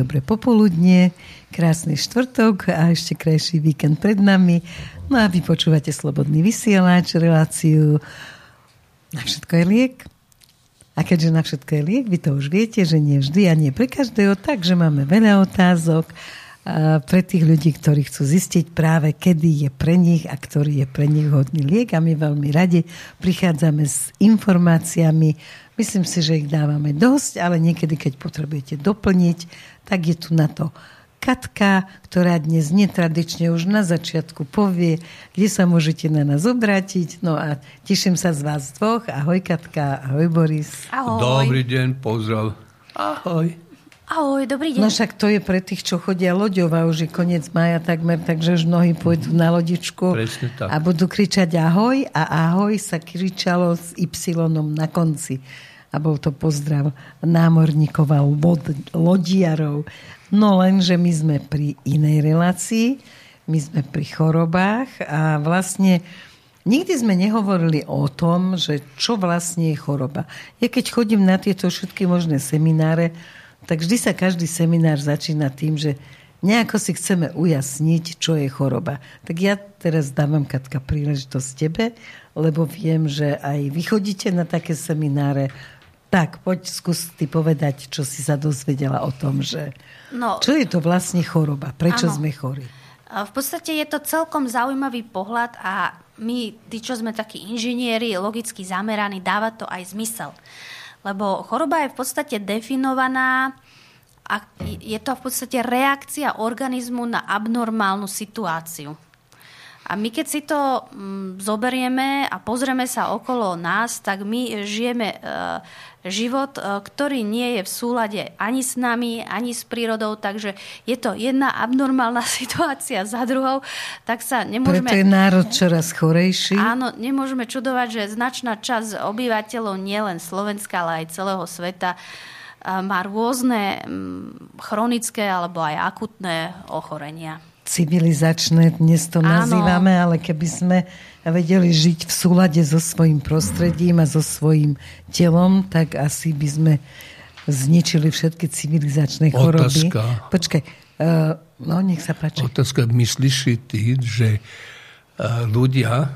dobré popoludnie, krásny štvrtok a ešte krajší víkend pred nami. No a vy počúvate Slobodný vysielač, reláciu Na všetko je liek. A keďže na všetko je liek, vy to už viete, že nie vždy a nie pre každého, takže máme veľa otázok pre tých ľudí, ktorí chcú zistiť práve, kedy je pre nich a ktorý je pre nich hodný liek. A my veľmi radi prichádzame s informáciami. Myslím si, že ich dávame dosť, ale niekedy, keď potrebujete doplniť, tak je tu na to Katka, ktorá dnes netradične už na začiatku povie, kde sa môžete na nás obrátiť. No a teším sa z vás dvoch. Ahoj Katka, ahoj Boris. Ahoj. Dobrý deň, pozdrav. Ahoj. Ahoj, dobrý deň. No však to je pre tých, čo chodia loďou a už je koniec maja takmer, takže už mnohí pôjdu na lodičku a budú kričať ahoj a ahoj sa kričalo s Y na konci. A bol to pozdrav námorníkov a lodiarov. No lenže my sme pri inej relácii, my sme pri chorobách a vlastne Nikdy sme nehovorili o tom, že čo vlastne je choroba. Ja keď chodím na tieto všetky možné semináre, tak vždy sa každý seminár začína tým, že nejako si chceme ujasniť, čo je choroba. Tak ja teraz dávam, Katka, príležitosť tebe, lebo viem, že aj vy chodíte na také semináre. Tak, poď skús ty povedať, čo si sa dozvedela o tom, že... No, čo je to vlastne choroba? Prečo áno. sme chorí? V podstate je to celkom zaujímavý pohľad a my, tí, čo sme takí inžinieri, logicky zameraní, dáva to aj zmysel. Lebo choroba je v podstate definovaná je to v podstate reakcia organizmu na abnormálnu situáciu. A my keď si to mm, zoberieme a pozrieme sa okolo nás, tak my žijeme e, život, e, ktorý nie je v súlade ani s nami, ani s prírodou, takže je to jedna abnormálna situácia za druhou, tak sa nemôžeme... Preto je národ čoraz chorejší. Áno, nemôžeme čudovať, že značná časť obyvateľov nielen Slovenska, ale aj celého sveta má rôzne chronické alebo aj akutné ochorenia civilizačné, dnes to Áno. nazývame, ale keby sme vedeli žiť v súlade so svojím prostredím a so svojím telom, tak asi by sme zničili všetky civilizačné choroby. Otázka. Počkaj, uh, no nech sa páči. Otázka, myslíš si ty, že uh, ľudia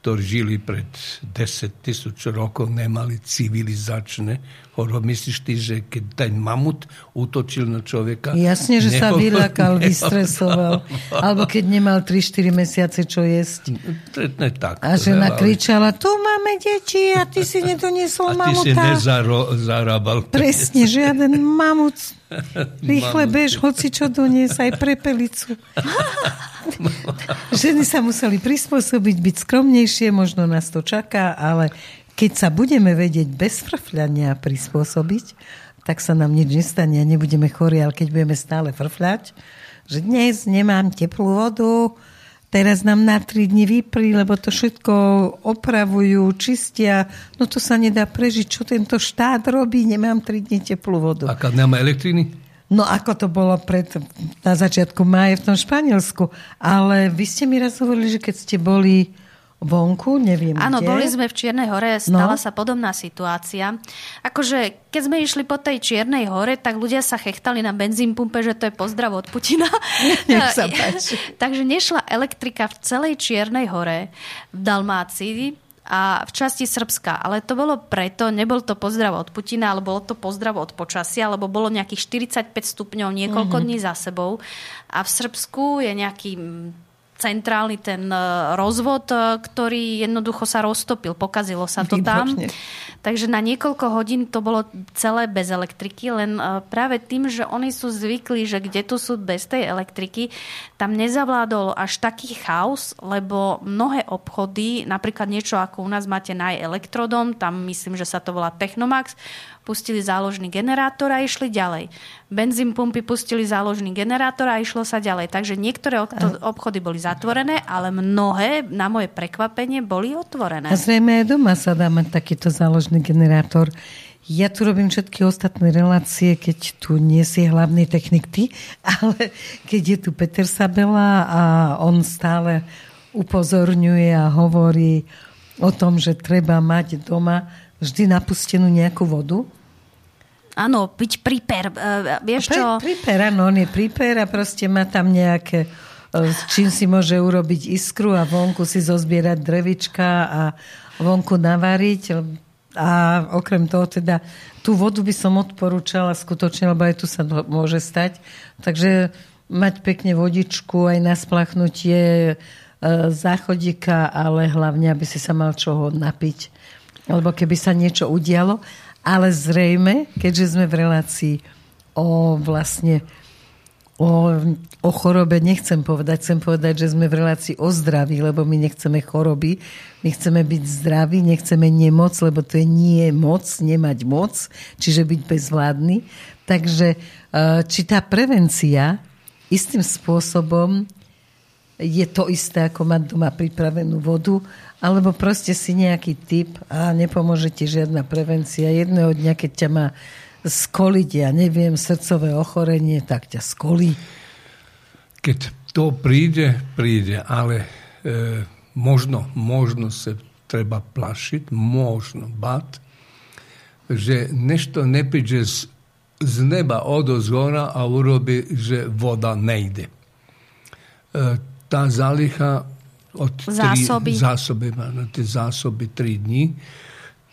ktorí žili pred 10 tisíc rokov, nemali civilizačné choroby. Myslíš ty, že keď ten mamut útočil na človeka... Jasne, že sa vylakal, vystresoval. Alebo keď nemal 3-4 mesiace čo jesť. Ne, tak, a žena kričala, tu máme deti a ty si nedoniesol mamuta. A ty si nezarábal. Presne, žiaden mamut. Rýchle bež, hoci čo donies, aj prepelicu. Ženy sa museli prispôsobiť, byť skromnejšie, možno nás to čaká, ale keď sa budeme vedieť bez frfľania prispôsobiť, tak sa nám nič nestane a nebudeme chorí, ale keď budeme stále frfľať, že dnes nemám teplú vodu, teraz nám na tri dni vyprí, lebo to všetko opravujú, čistia, no to sa nedá prežiť. Čo tento štát robí? Nemám tri dni teplú vodu. A keď nemá elektriny? No ako to bolo pred, na začiatku máje v tom Španielsku. Ale vy ste mi raz hovorili, že keď ste boli vonku, neviem Áno, kde. boli sme v Čiernej hore, stala no. sa podobná situácia. Akože, keď sme išli po tej Čiernej hore, tak ľudia sa chechtali na benzín pumpe, že to je pozdrav od Putina. Nech sa páči. Takže nešla elektrika v celej Čiernej hore, v Dalmácii, a v časti Srbska. Ale to bolo preto, nebol to pozdrav od Putina, ale bolo to pozdrav od počasia, lebo bolo nejakých 45 stupňov niekoľko mm-hmm. dní za sebou. A v Srbsku je nejaký centrálny ten e, rozvod, e, ktorý jednoducho sa roztopil, pokazilo sa to Výborné. tam. Takže na niekoľko hodín to bolo celé bez elektriky, len e, práve tým, že oni sú zvykli, že kde tu sú bez tej elektriky, tam nezavládol až taký chaos, lebo mnohé obchody, napríklad niečo ako u nás máte na elektrodom, tam myslím, že sa to volá Technomax, pustili záložný generátor a išli ďalej. Benzín pumpy pustili záložný generátor a išlo sa ďalej. Takže niektoré obchody boli zatvorené, ale mnohé, na moje prekvapenie, boli otvorené. A zrejme aj doma sa dá mať takýto záložný generátor. Ja tu robím všetky ostatné relácie, keď tu nie si hlavný technik ty, ale keď je tu Peter Sabela a on stále upozorňuje a hovorí o tom, že treba mať doma vždy napustenú nejakú vodu, Áno, byť priper. Uh, vieš čo? Pri, priper, áno, on je priper a proste má tam nejaké s čím si môže urobiť iskru a vonku si zozbierať drevička a vonku navariť. A okrem toho teda tú vodu by som odporúčala skutočne, lebo aj tu sa môže stať. Takže mať pekne vodičku aj na splachnutie e, záchodíka, ale hlavne, aby si sa mal čoho napiť. Lebo keby sa niečo udialo, ale zrejme, keďže sme v relácii o vlastne o, o chorobe nechcem povedať, chcem povedať, že sme v relácii o zdraví, lebo my nechceme choroby, my chceme byť zdraví, nechceme nemoc, lebo to je nie moc, nemať moc, čiže byť bezvládny. Takže e, či tá prevencia istým spôsobom je to isté, ako mať doma pripravenú vodu, alebo proste si nejaký typ a nepomôže ti žiadna prevencia. Jedného dňa, keď ťa má skoliť, ja neviem, srdcové ochorenie, tak ťa skolí. Keď to príde, príde, ale e, možno, možno sa treba plašiť, možno bať, že nešto ne z, z neba od zhora a urobi, že voda nejde. E, tá zálicha od zásoby. Tri, zásoby, na tie zásoby tri dní,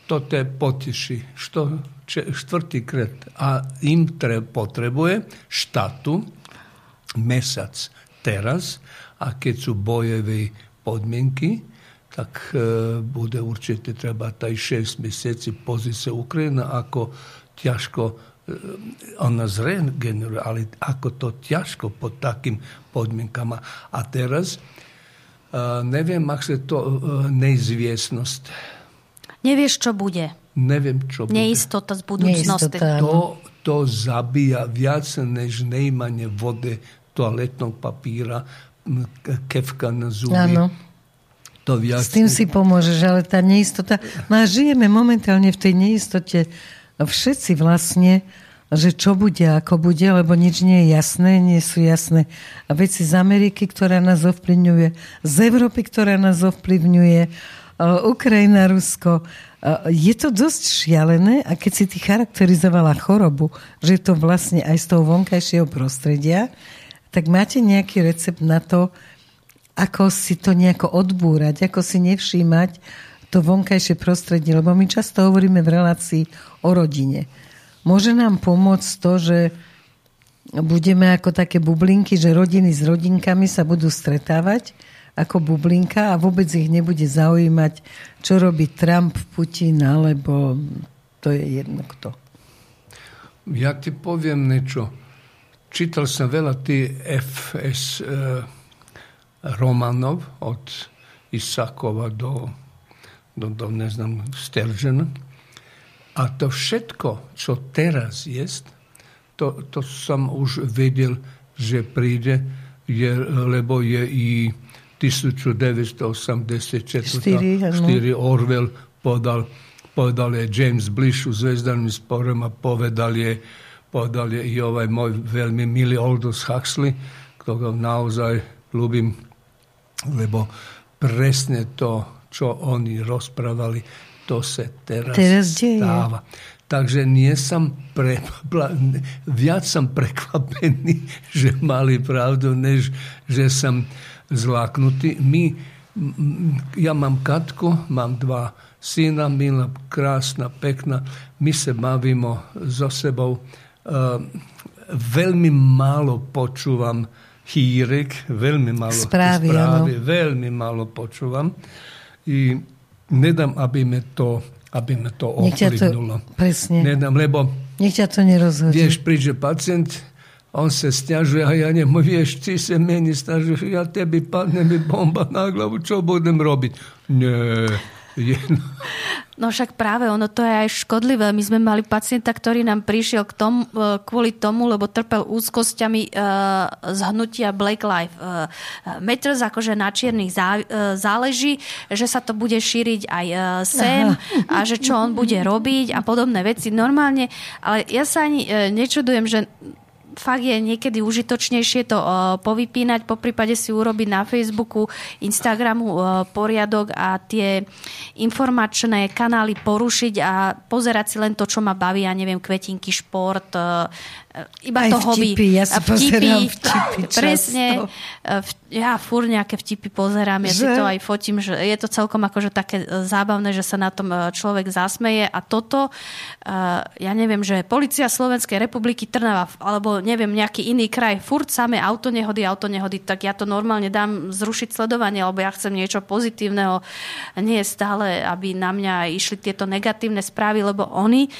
to te poteší. Što štvrtý kret. A im tre, potrebuje štatu mesac teraz a keď sú bojové podmienky, tak e, bude určite treba taj šest mjeseci pozri se Ukrajina ako ťažko e, ona zregeneruje, ale ako to ťažko pod takým podmienkama. A teraz uh, neviem, ak sa to uh, neizviesnosť. Nevieš, čo bude. Neviem, čo bude. Neistota z budúcnosti. Neistota, to, to zabíja viac než neimanie vody, toaletnog papíra, kevka na zuby. Áno. To viac... S tým si pomôžeš, ale tá neistota... No a žijeme momentálne v tej neistote všetci vlastne, že čo bude, ako bude, lebo nič nie je jasné, nie sú jasné veci z Ameriky, ktorá nás ovplyvňuje, z Európy, ktorá nás ovplyvňuje, Ukrajina, Rusko. Je to dosť šialené a keď si ty charakterizovala chorobu, že to vlastne aj z toho vonkajšieho prostredia, tak máte nejaký recept na to, ako si to nejako odbúrať, ako si nevšímať to vonkajšie prostredie, lebo my často hovoríme v relácii o rodine. Môže nám pomôcť to, že budeme ako také bublinky, že rodiny s rodinkami sa budú stretávať ako bublinka a vôbec ich nebude zaujímať, čo robí Trump, Putin, alebo to je jedno kto. Ja ti poviem niečo. Čítal som veľa tých FS e, romanov od Isakova do, do, do neznam, Sturgeona. A to všetko, čo teraz je, to, to som už vedel, že príde, je, lebo je i 1984. Orwell podal, podal je James Blish u Zvezdanim sporama, povedal je, povedal je i ovaj moj veľmi milý Aldous Huxley, koga naozaj ľúbim, lebo presne to, čo oni rozprávali, to sa teraz, teraz stáva. Takže nie som pre, viac som prekvapený, že mali pravdu, než že som zláknutí. My, ja mám Katku, mám dva syna, milá, krásna, pekná. My sa bavíme so sebou. Uh, veľmi málo počúvam hírek, veľmi málo správy, správy veľmi málo počúvam. I nedám, aby me to, aby me to ovplyvnulo. presne. Nedám, lebo Nech ťa to nerozhodí. Vieš, príde pacient, on se stiažuje a ja nemu, vieš, ti se meni stažuješ, ja tebi padne mi bomba na glavu, čo budem robiť? Nie, jedno. No však práve ono to je aj škodlivé. My sme mali pacienta, ktorý nám prišiel k tomu, e, kvôli tomu, lebo trpel úzkosťami uh, z hnutia Black Life uh, Matters, akože na čiernych zá, záleží, že sa to bude šíriť aj sem Aha. a že čo on bude robiť a podobné veci normálne. Ale ja sa ani nečudujem, že fakt je niekedy užitočnejšie to povypínať, po prípade si urobiť na Facebooku, Instagramu poriadok a tie informačné kanály porušiť a pozerať si len to, čo ma baví, ja neviem, kvetinky, šport, iba Aj to hobby. vtipy, ja si vtipy často. Presne. V, ja fur nejaké vtipy pozerám, ja že? si to aj fotím, že je to celkom akože také e, zábavné, že sa na tom e, človek zasmeje a toto, e, ja neviem, že policia Slovenskej republiky Trnava, alebo neviem, nejaký iný kraj, furt samé autonehody, autonehody, tak ja to normálne dám zrušiť sledovanie, lebo ja chcem niečo pozitívneho, nie stále, aby na mňa išli tieto negatívne správy, lebo oni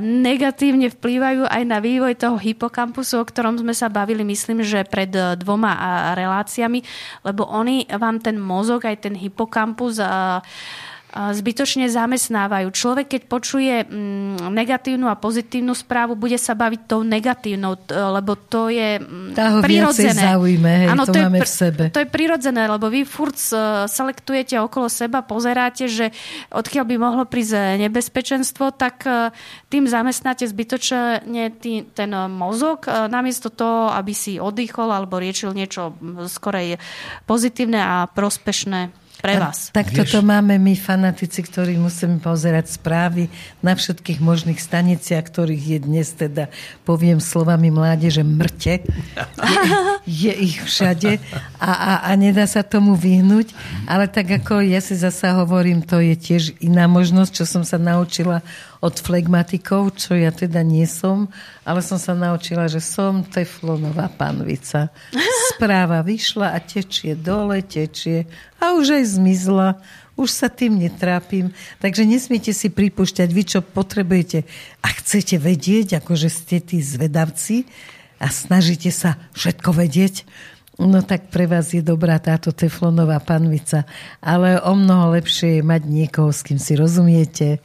negatívne vplývajú aj na vývoj toho hypokampusu, o ktorom sme sa bavili, myslím, že pred e, dvoma reláciami, lebo oni vám ten mozog, aj ten hypokampus zbytočne zamestnávajú. Človek, keď počuje mm, negatívnu a pozitívnu správu, bude sa baviť tou negatívnou, lebo to je mm, tá ho prirodzené. zaujíme, hej, ano, to, to máme je, v sebe. To je prirodzené, lebo vy furt e, selektujete okolo seba, pozeráte, že odkiaľ by mohlo prísť nebezpečenstvo, tak e, tým zamestnáte zbytočne tý, ten mozog, e, namiesto toho, aby si oddychol alebo riečil niečo skorej pozitívne a prospešné pre vás. Tak, tak toto máme my fanatici, ktorí musíme pozerať správy na všetkých možných staniciach, ktorých je dnes teda, poviem slovami mládeže, mŕte. Je, je ich všade a, a, a nedá sa tomu vyhnúť. Ale tak ako ja si zasa hovorím, to je tiež iná možnosť, čo som sa naučila od flegmatikov, čo ja teda nie som, ale som sa naučila, že som teflonová panvica. Správa vyšla a tečie dole, tečie a už aj zmizla. Už sa tým netrápim. Takže nesmiete si pripúšťať, vy čo potrebujete a chcete vedieť, akože ste tí zvedavci a snažíte sa všetko vedieť, No tak pre vás je dobrá táto teflonová panvica, ale o mnoho lepšie je mať niekoho, s kým si rozumiete,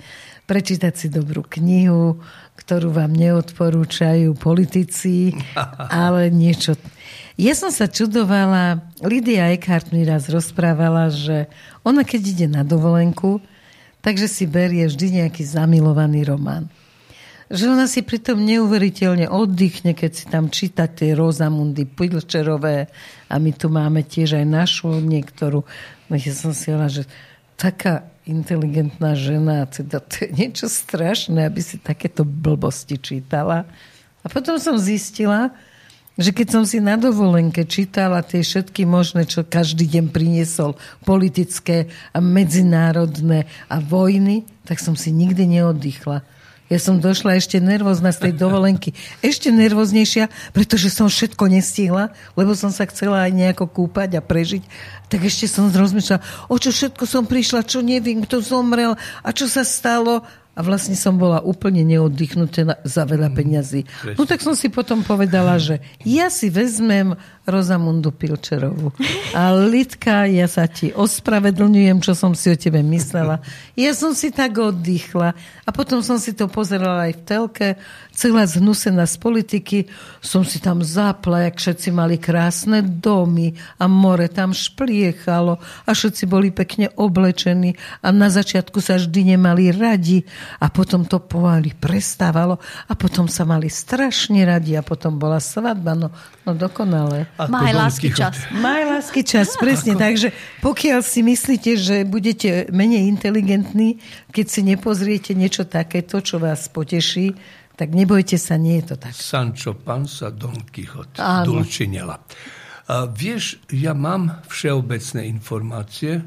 prečítať si dobrú knihu, ktorú vám neodporúčajú politici, ale niečo... Ja som sa čudovala, Lidia Eckhart mi raz rozprávala, že ona keď ide na dovolenku, takže si berie vždy nejaký zamilovaný román. Že ona si pritom neuveriteľne oddychne, keď si tam číta tie Rosamundy Pilčerové a my tu máme tiež aj našu niektorú. No ja som si hovorila, že taká inteligentná žena, teda to je niečo strašné, aby si takéto blbosti čítala. A potom som zistila, že keď som si na dovolenke čítala tie všetky možné, čo každý deň priniesol, politické a medzinárodné a vojny, tak som si nikdy neoddychla. Ja som došla ešte nervózna z tej dovolenky. Ešte nervóznejšia, pretože som všetko nestihla, lebo som sa chcela aj nejako kúpať a prežiť. Tak ešte som rozmýšľala, o čo všetko som prišla, čo neviem, kto zomrel a čo sa stalo a vlastne som bola úplne neoddychnutá za veľa mm, peňazí. No tak som si potom povedala, že ja si vezmem Rozamundu Pilčerovú. A Lidka, ja sa ti ospravedlňujem, čo som si o tebe myslela. Ja som si tak oddychla a potom som si to pozerala aj v telke, celá zhnusená z politiky, som si tam zapla, jak všetci mali krásne domy a more tam špliechalo a všetci boli pekne oblečení a na začiatku sa vždy nemali radi a potom to pomaly prestávalo a potom sa mali strašne radi a potom bola svadba, no, no dokonale. Má aj lásky čas. Má aj lásky čas, presne. Ako? Takže pokiaľ si myslíte, že budete menej inteligentní, keď si nepozriete niečo takéto, čo vás poteší, tak nebojte sa, nie je to tak. Sancho Panza, Don Quixote, Dulcinella. A vieš, ja mám všeobecné informácie,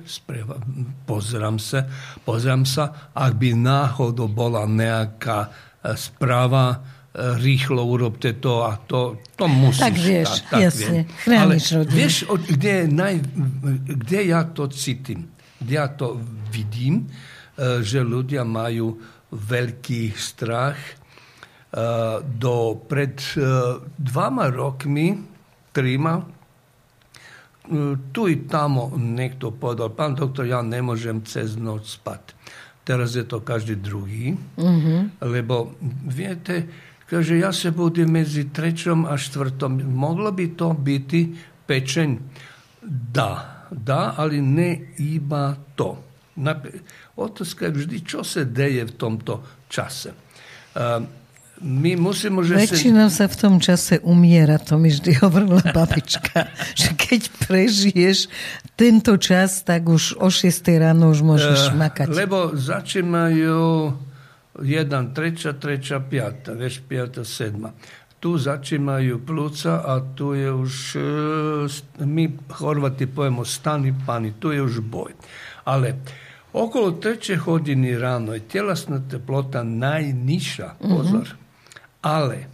pozerám sa, pozerám sa, ak by náhodou bola nejaká e, správa, rýchlo urobte to a to, to musíš. Tak vieš, tak, tak jasne. Ale vieš, kde, naj, kde ja to cítim, kde ja to vidím, e, že ľudia majú veľký strach Eh, do pred eh, dvama rokmi, trima, tu i tamo niekto povedal, pán doktor, ja nemôžem cez noc spať. Teraz je to každý druhý, mm-hmm. lebo viete, že ja sa budem medzi trečom a štvrtom. Moglo by to byť pečeň? Dá, dá, ale ne iba to. Otázka je vždy, čo sa deje v tomto čase. my musíme, že Väčšinou sa v tom čase umiera, to mi vždy hovorila babička, že keď prežiješ tento čas, tak už o 6 ráno už môžeš uh, makať. Lebo začínajú jedan, treća, treća, pjata, već pjata, sedma. Tu začínajú plúca a tu je už, e, my Horvati pojemo stani pani, tu je už boj. Ale okolo treće hodiny ráno je tjelesna teplota najnižša, pozor. Mm -hmm ale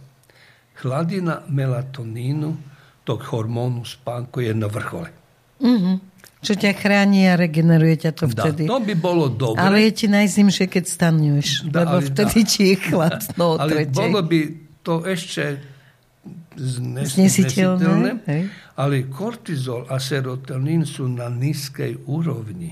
hladina melatoninu, tog hormónu spánku je na vrchole. Mm-hmm. Čo ťa chráni a regeneruje ťa to vtedy. Da, to by bolo dobre. Ale je ti najzimšie, keď stanuješ, da, lebo ale, vtedy da. ti je chladno Ale bolo by to ešte znesiteľné, ale kortizol a serotonín sú na nízkej úrovni.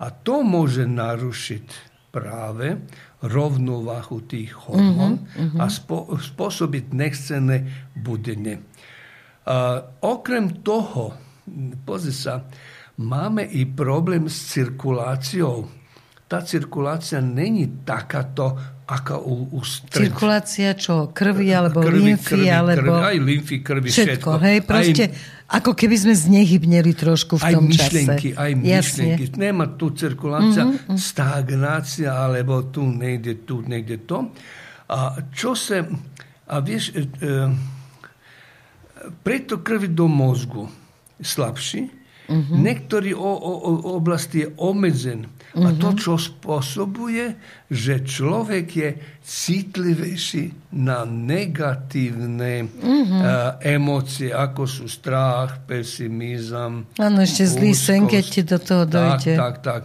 A to môže narušiť práve rovnováhu tých hormón mm-hmm, a spo, spôsobiť nechcené budenie. A okrem toho, pozri sa, máme i problém s cirkuláciou. Tá cirkulácia není takáto, ako u, u stred. Cirkulácia čo? Krvi alebo krvi, lymfy? Krvi, alebo... Krvi, aj lymfy, krvi, všetko. všetko. Hej, proste... Aj ako keby sme znehybneli trošku v aj tom myšlenky, čase. Aj myšlenky, Jasne. Nemá tu cirkulácia, mm-hmm. stagnácia, alebo tu nejde, tu nejde to. A čo sa... A vieš, e, e, preto krvi do mozgu slabší, mm-hmm. niektorý o, o, o oblasti je obmedzen. Mm-hmm. A to, mhm. čo spôsobuje, že človek je citlivejší na negatívne mm-hmm. uh, emócie, ako sú strach, pesimizam. Áno, ešte zlý sen, keď ti do toho dojde. Tak, tak, tak.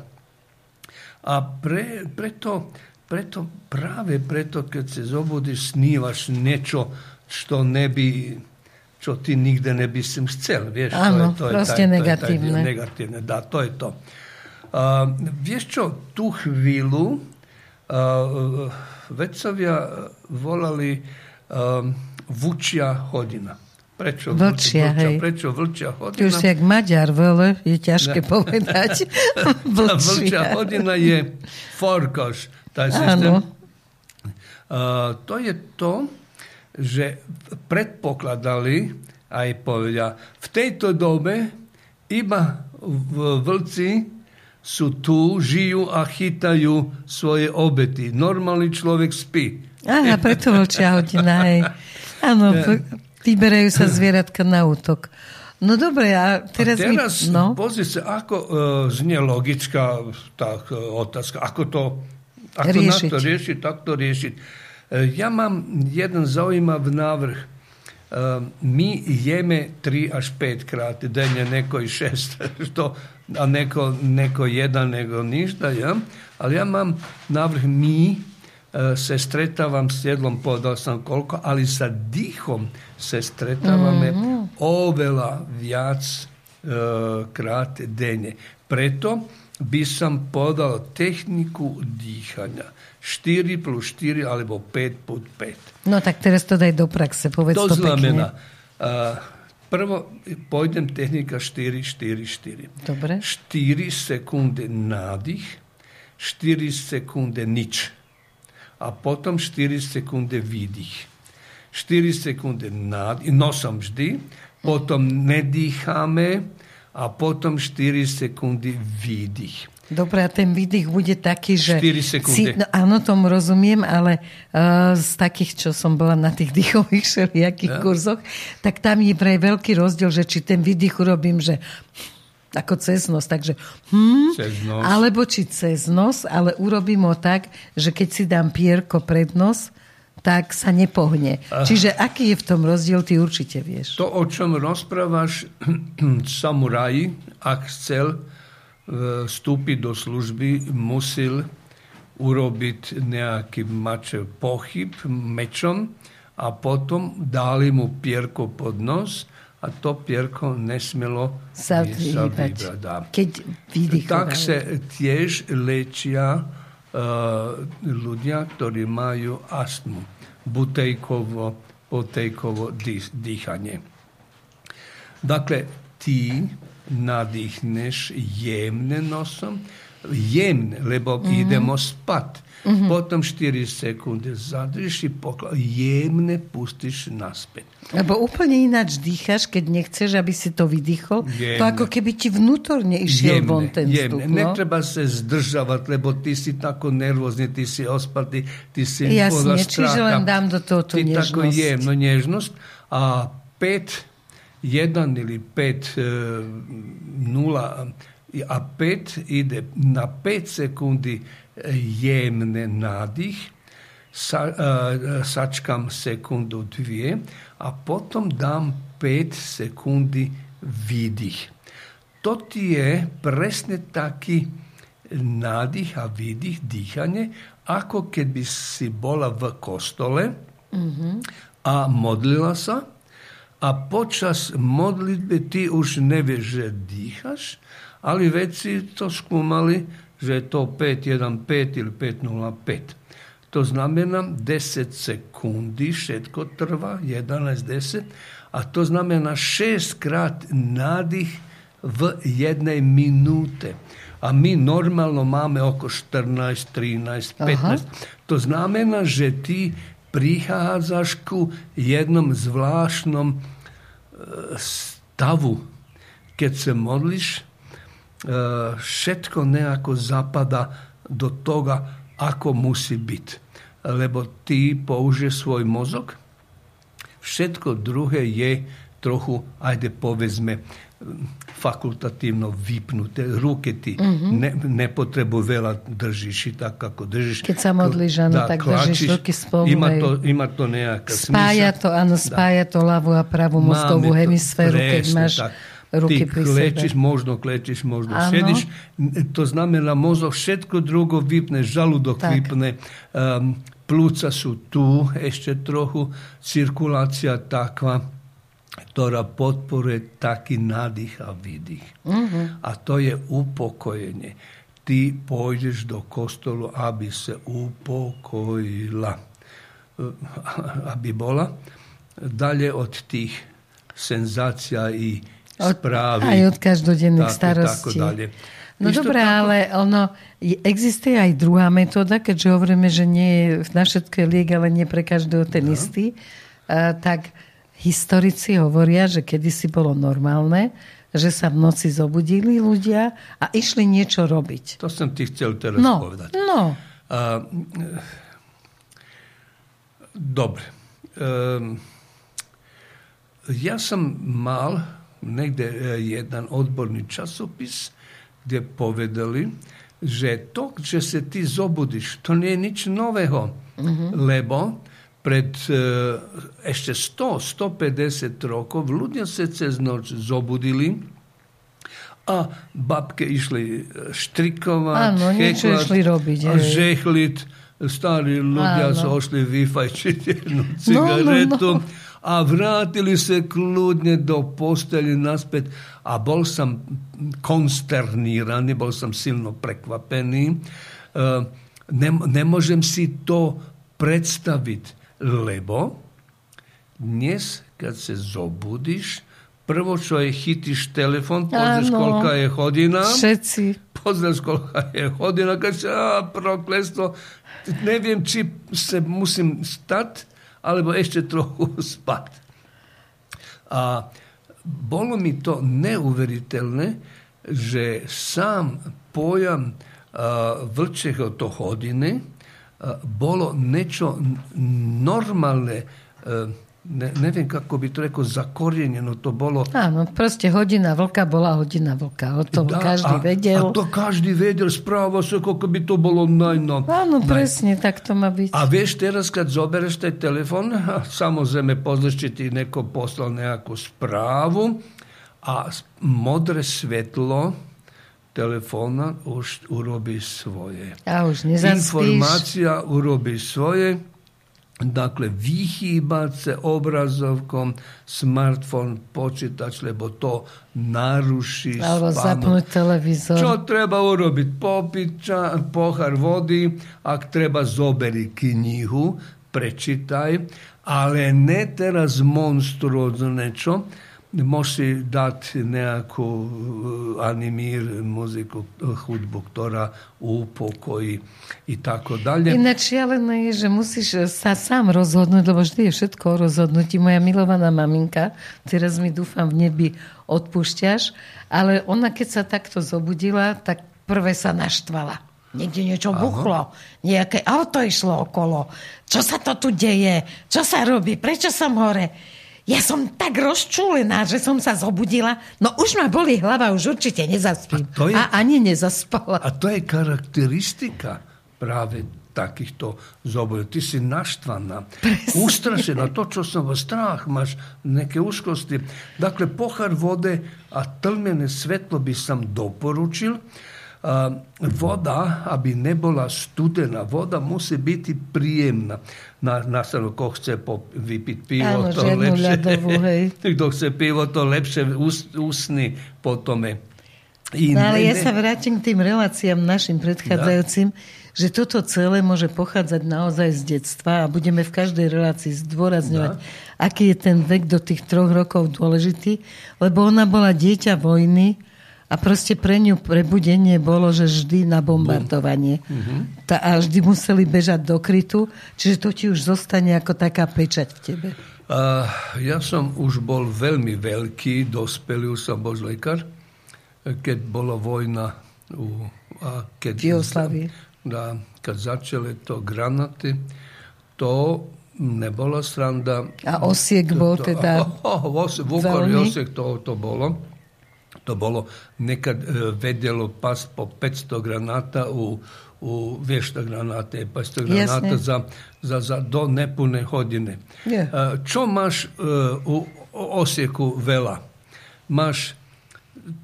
A pre, preto, preto, práve preto, keď sa zobudíš, snívaš niečo, čo neby čo ty nikde ne bi sem chcel. Vieš, Áno, to je, to proste je taj, negatívne. To je, negatívne, dá, to je to. Uh, vieš čo, tú chvíľu uh, vedcovia volali uh, vúčia hodina. Prečo vlčia, vlčia, hej. Prečo vlčia hodina? Ty už si jak Maďar, vele, je ťažké ne. povedať. vlčia. vlčia hodina je forkoš, taj systém. Uh, to je to, že predpokladali, aj povedia, v tejto dobe iba vlci sú tu, žijú a chytajú svoje obety. Normálny človek spí. Aha, preto vlčia hodina, hej. Áno, vyberajú sa zvieratka na útok. No dobre, a teraz... A teraz mi, no? pozri sa, ako uh, znie logická tak, uh, otázka. Ako to, ako riešiť. na to riešiť, tak to riešiť. Uh, ja mám jeden zaujímavý návrh. Uh, my jeme 3 až 5 krát denne, neko i 6. to a neko, neko jedan, nego ništa. Ja? Ali ja mam navrh mi e, se stretavam s jedlom, podal sam koliko, ali sa dihom se stretavame mm -hmm. ovela viac e, krate denje. Preto bi sam podal tehniku dihanja. 4 plus 4 alebo 5 put 5. No tak teraz to daj do praxe, povedz to, to znamená, uh, Prvo pojdem tehnika 4-4-4. Dobre. 4 sekunde nadih, 4 sekunde nič. A potom 4 sekunde vidih. 4 sekunde nadih, nosom vždy, potom ne dýchame a potom 4 sekundy vidih. Dobre, a ten výdych bude taký, že... 4 sekundy. Si, no, áno, tomu rozumiem, ale uh, z takých, čo som bola na tých dýchových všelijakých ja. kurzoch, tak tam je vraj veľký rozdiel, že či ten výdych urobím, že ako cez nos, takže hm, cez nos. alebo či cez nos, ale urobím ho tak, že keď si dám pierko pred nos, tak sa nepohne. Aha. Čiže aký je v tom rozdiel, ty určite vieš. To, o čom rozprávaš, samuraji, ak chcel vstúpiť do služby, musel urobiť nejaký mače pochyb mečom a potom dali mu pierko pod nos a to pierko nesmelo sa vybrať. Keď Tak sa tiež lečia uh, ľudia, ktorí majú astmu, butejkovo, potejkovo dýchanie. Dakle, tí nadýchneš jemne nosom, jemne, lebo idemo spat. Potom 4 sekunde zadržiš i pokla, jemne pustiš naspäť. Lebo úplne ináč dýchaš, keď nechceš, aby si to vydýchol. Jemne. To ako keby ti vnútorne išiel von ten jemne. vzduch. No? Netreba se zdržavať, lebo ty si tako nervózny, ty si ospatý, ty si Jasne, čiže len dám do toho tú Ty tako nežnosť. jemno nežnosť a 5, 1 ili 5, 0 a 5 ide na 5 sekundi e, jemne nadih, sa, e, sačkam sekundu dvije, a potom dam 5 sekundi vidih. To ti je presne taký nádych a výdych, dýchanie, ako keď by si bola v kostole a modlila sa a počas modlitby ty už nevieš, že dýchaš, ali već si to skúmali, že je to 515 ili 505. To znamená 10 sekundi, všetko trvá, 11, 10, a to znamená 6 krát nádych v jednej minúte. A my normálno máme oko 14, 13, 15. To znamená, že ty prichádzaš ku jednom zvláštnom stavu. Keď sa modliš, e, všetko nejako zapada do toga ako musí byť. Lebo ty použiješ svoj mozog, všetko druhé je trochu, ajde povedzme, fakultativno vipnute, ruke ti uh -huh. ne, ne potrebovela držiš i tako kako držiš. Kad samo odližano da, tak klačiš, držiš ruke spomove. Ima to, ima to nejaka spaja smisla. to, ano, spaja da. to lavu a pravu mozgovu hemisferu kad imaš tak. ruke ti pri klečiš, sebe. možno klečiš, možno ano. sjediš. To znamená mozog všetko drugo vipne, žaludok tak. vipne, um, ehm, pluca su tu ešte trochu, cirkulacija takva. Ktorá podporuje taký nádych a výdych. Mhm. A to je upokojenie. Ty pôjdeš do kostolu, aby sa upokojila. Aby bola. Dalje od tých senzácia i Od- správy. Aj od každodenných Tako, starostí. tako dalje. No dobré, tako- ale ono, je- existuje aj druhá metóda, keďže hovoríme, že nie je na všetko je liek, ale nie pre každého ten istý. A, tak historici hovoria, že kedysi bolo normálne, že sa v noci zobudili ľudia a išli niečo robiť. To som ti chcel teraz No, povedať. no, A, dobre. Ehm, ja sam mal negde jedan odborni časopis gdje povedali že to, že se ti zobudiš, to nije nič noveho. Lebo pred e, ešte 100-150 rokov ľudia se cez noč zobudili a babke išli štrikovať, Áno, heklať išli robiť, a žehliť. Starí ľudia Áno. sa ošli vyfajčiť jednu cigaretu no, no. a vrátili sa kľudne do posteli naspäť a bol som konsterníraný, bol som silno prekvapený. E, Nem, nemôžem si to predstaviť, lebo dnes, keď sa zobudíš, prvo, čo je, chytíš telefon, pozrieš, koľka je hodina, všetci. pozrieš, koľka je hodina, keď sa, a proklestvo, neviem, či sa musím stať, alebo ešte trochu spať. A bolo mi to neuveriteľné, že sám pojam uh, vlčeho to hodiny bolo niečo normálne, uh, ne, neviem, kako bi to rekao, zakorijenjeno to bolo. Áno, proste hodina vlka bola hodina vlka. O tom Da, každý a, vedel. A to každý vedel, správa sa, kako by to bolo najno. Áno, presne, tak to má byť. A vieš, teraz kad zobereš taj telefon, samozrejme pozrieš, či ti neko poslal nejakú správu a modré svetlo telefona už urobí svoje. A už. Informacija urobí svoje, dakle vyhýbať sa obrazovkom, smartfón, počítač, lebo to naruší Alebo zapnúť televízor. Čo treba urobiť? Popiť ča, pohár vody, ak treba zoberi knihu, prečítaj, ale ne teraz monstruózne niečo, može dati nekakvu animir, muziku, hudbu, ktorá upokojí i tako dalje. Ináč šialené je, že musíš sa sám rozhodnúť, lebo vždy je všetko o rozhodnutí. Moja milovaná maminka, teraz mi dúfam v nebi odpúšťaš, ale ona keď sa takto zobudila, tak prvé sa naštvala. Niekde niečo Aha. buchlo, nejaké auto išlo okolo. Čo sa to tu deje? Čo sa robí? Prečo som hore? Ja som tak rozčúlená, že som sa zobudila. No už ma boli hlava, už určite nezaspím. A, je, a ani nezaspala. A to je charakteristika práve takýchto zobudení. Ty si naštvaná, ustrašená, to, čo som v strach, máš neke úzkosti. Dakle, pohár vode a tlmené svetlo by som doporučil, voda, aby nebola studená, voda musí biti prijemna. Na, nastavno, ko chce po, vypiť pivo, Áno, to lepšie. Ľadovú, hej. Kto chce pivo, to lepšie usní potome. I no, ale ja sa vrátim k tým reláciám našim predchádzajúcim, da. že toto celé môže pochádzať naozaj z detstva a budeme v každej relácii zdôrazňovať, da. aký je ten vek do tých troch rokov dôležitý, lebo ona bola dieťa vojny, a proste pre ňu prebudenie bolo, že vždy na bombardovanie. Mm-hmm. Ta, a vždy museli bežať do krytu, čiže to ti už zostane ako taká pečať v tebe. Uh, ja som už bol veľmi veľký, dospelý, už som bol lekár, keď bola vojna u, a keď, Jugoslavii. Da, keď začali to granaty, to nebola sranda. A Osiek bol to, teda oh, oh, Vukor Osiek to, to bolo to bolo, nekad e, vedelo pas po 500 granata u, u vješta granate, 500 granata za, za, za do nepune hodine. Yeah. E, čo máš e, u Osijeku vela? Máš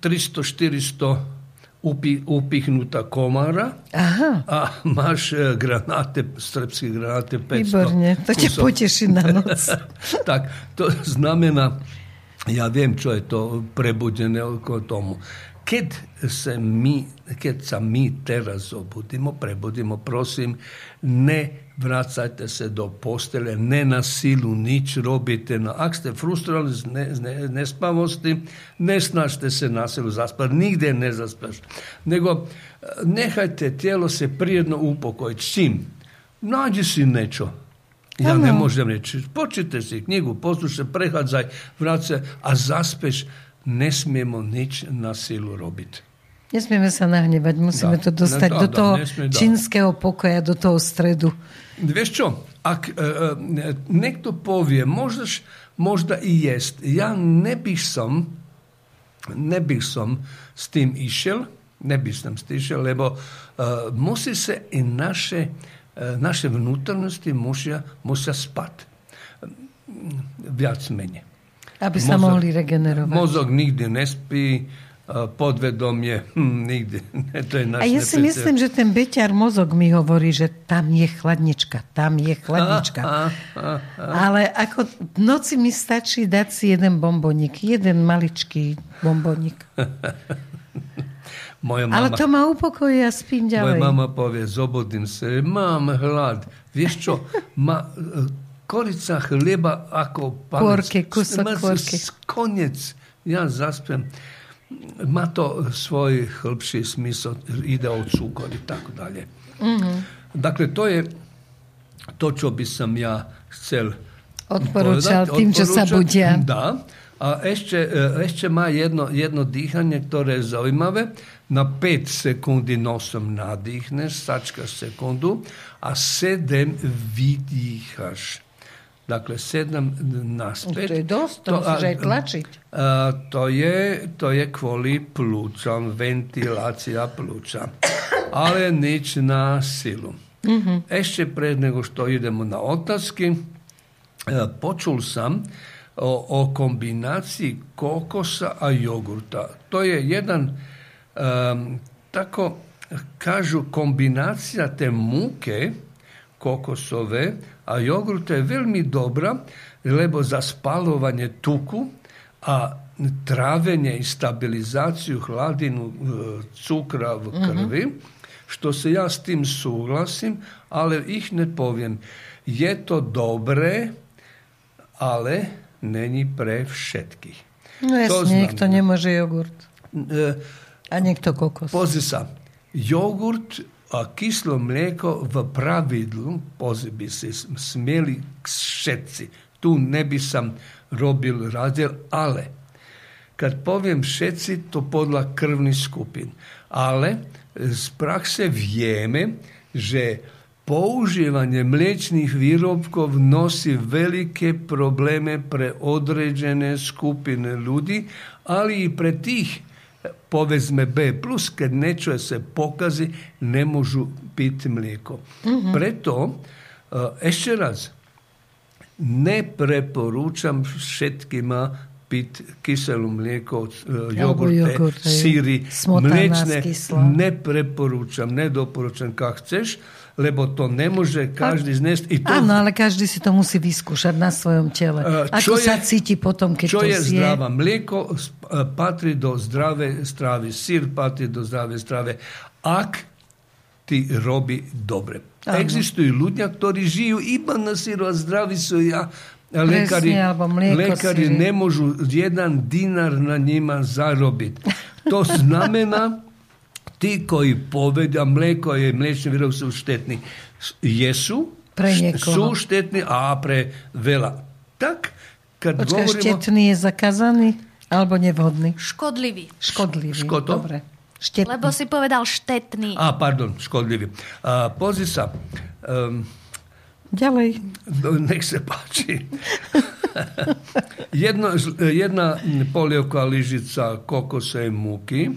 300-400 upi, upihnuta komara Aha. a máš granate, srpske granate 500 Výborne, to ťa poteší na noc. tak, to znamená, ja viem, čo je to prebudené oko tomu. Keď sa my, keď sa my teraz zobudimo, prebudimo, prosím, ne vracajte sa do postele, ne na silu nič robite. No, ak ste frustrovaní z ne, ne, nespavosti, nesnažte se na silu zaspať. Nigde ne zaspať. Nego eh, nechajte tijelo se prijedno upokojiť. S čím? Nađi si niečo ja ne možem reći, počite si knjigu, poslušaj, prehadzaj, vrat se, a zaspeš, ne smijemo nič na silu robiti. Ne smijemo se nahnjevati, musimo to dostati do to činske opokoja, do to stredu. Veš čo, ak e, e nekto povije, možeš, možda i jest, ja ne bih sam, ne bih sam s tim išel, ne bih sam stišel, lebo e, musi se i naše naše vnútornosti musia, musia spať. Viac menej. Aby sa mozog, mohli regenerovať. Mozog nikdy nespí, e, podvedomie hm, nikdy. to je A ja si nepredstav. myslím, že ten beťar mozog mi hovorí, že tam je chladnička, tam je chladnička. A, a, a. Ale ako v noci mi stačí dať si jeden bombonik, jeden maličký bombonik. Moja mama, Ale to ma upokojí a spím ďalej. Moja mama povie, zobudím sa, mám hlad. Vieš čo, ma, e, korica chleba ako palec. Kôrke, kusok kôrke. Konec. Ja zaspem. Má to svoj hĺbší smysl, ide o cukor i tako dalje. Mm-hmm. Dakle, to je to, čo by som ja chcel odporúčal tým, čo sa budia. Da. A ešte, e, ešte má jedno, jedno dýchanie, ktoré je zaujímavé na 5 sekundi nosom nadýchneš, sačkaš sekundu, a 7 vydýchaš. Dakle, 7 naspäť. To je dosť, to, aj tlačiť. A, to, je, to je kvôli plúčom, ventilácia plúča. Ale nič na silu. Mm-hmm. Ešte pred nego što idemo na otázky, e, počul sam o, o kombinaciji kokosa a jogurta. To je jedan tako kažu kombinacija te muke kokosove, a jogurta je veľmi dobra, lebo za spalovanje tuku, a travenje i stabilizaciju hladinu e, cukra v mhm. krvi, mm -hmm. što se ja s tim suglasim, ali ih ne povijem. Je to dobre, ale není pre všetkých. No jasne, niekto nemôže jogurt. E, A niekto kokos. Pozri sa, jogurt a kislo mlijeko v pravidlu pozi bi se smjeli všetci. Tu ne bi sam robil razdjel, ale kad povijem všetci, to podla krvni skupin. Ale z prakse vijeme, že používanie mliečných výrobkov nosí veľké problémy pre određené skupiny ľudí, ali i pre tých, povedzme B+, keď niečo se pokazi, ne môžu piť mlijeko. Preto, e, ešte raz, ne preporučam všetkima piť kyselú mlijeko, e, jogurte, jogurt, hej. síry, Smotana mliečne, skysla. nepreporúčam, nedoporúčam, kak chceš, lebo to ne može pa, každý znesť. I to... Áno, ale každý si to musí vyskúšať na svojom tele. E, Ako je, sa cíti potom, keď čo to je zje? zdravá? Mlieko e, patrí do zdrave stravy, sír patrí do zdrave strave. Ak ti robi dobre. Ano. Existujú ľudia, koji žiju iba na siru, a zdraví su ja. A lekari, Presne, lekari ne možu jedan dinar na njima zarobiť. To znamena ti koji poveda mleko je mlečni virovi su štetni. Jesu, su štetni, a prevela. Tak, kad Očka, govorimo... štetni je zakazani, albo nevodni. Škodljivi. Škodljivi, Škoto? dobre. Štetni. Lebo si povedal štetni. A, pardon, škodljivi. A, pozisa, um, Ďalej. Nech se páči. jedna, jedna polievka ližica kokosa i muki,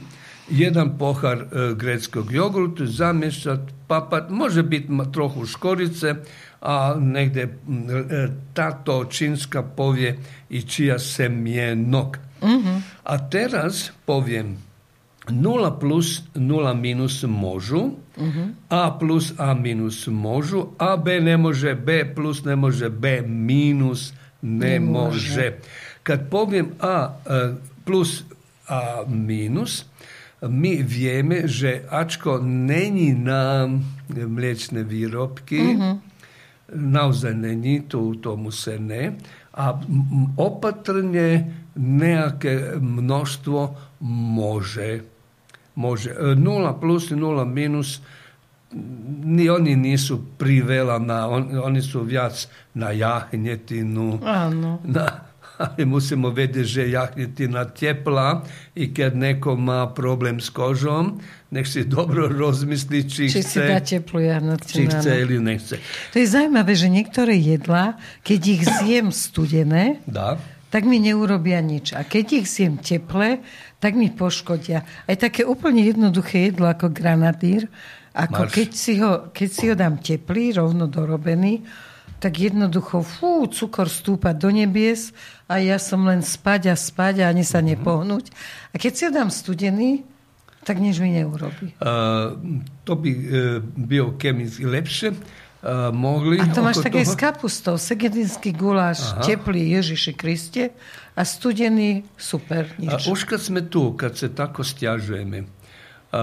jedan pohar e, greckog jogurta, zamješat papat, može biti trochu škorice, a negde e, tato činska povje i čija semjenog. Mm -hmm. A teraz povijem nula plus nula minus možu, mm -hmm. a plus a minus možu, a b ne može, b plus ne može, b minus ne, ne može. može. Kad povijem a e, plus a minus, mi wiemy, že ačko není na mleczne výrobky, mm-hmm. naozaj není, to, tomu se ne, a opatrne nejaké množstvo može. može. E, nula plus i nula minus ni oni nisu privelana, on, oni su vjac na jahnjetinu, Ano. na ali musimo vedieť, že jahnjetina teplá i keď neko má problém s kožom, nech si dobro rozmyslí, či, Či si dá chce, teplú jahnutinu. či chce ili nechce. To je zaujímavé, že niektoré jedlá, keď ich zjem studené, Da. tak mi neurobia nič. A keď ich zjem teple, tak mi poškodia. Aj také úplne jednoduché jedlo ako granadír, ako Marš. keď si, ho, keď si ho dám teplý, rovno dorobený, tak jednoducho, fú, cukor stúpa do nebies a ja som len spať a spať a ani sa Mhm. nepohnúť. A keď si ho dám studený, tak nič mi neurobí. A, to by e, bio chemicky lepšie a, mogli. A to máš také toho- s kapustou, segedinský guláš, Aha. teplý Ježiši Kriste a studený, super, A nič. už kad sme tu, kad se tako stjažujeme, a,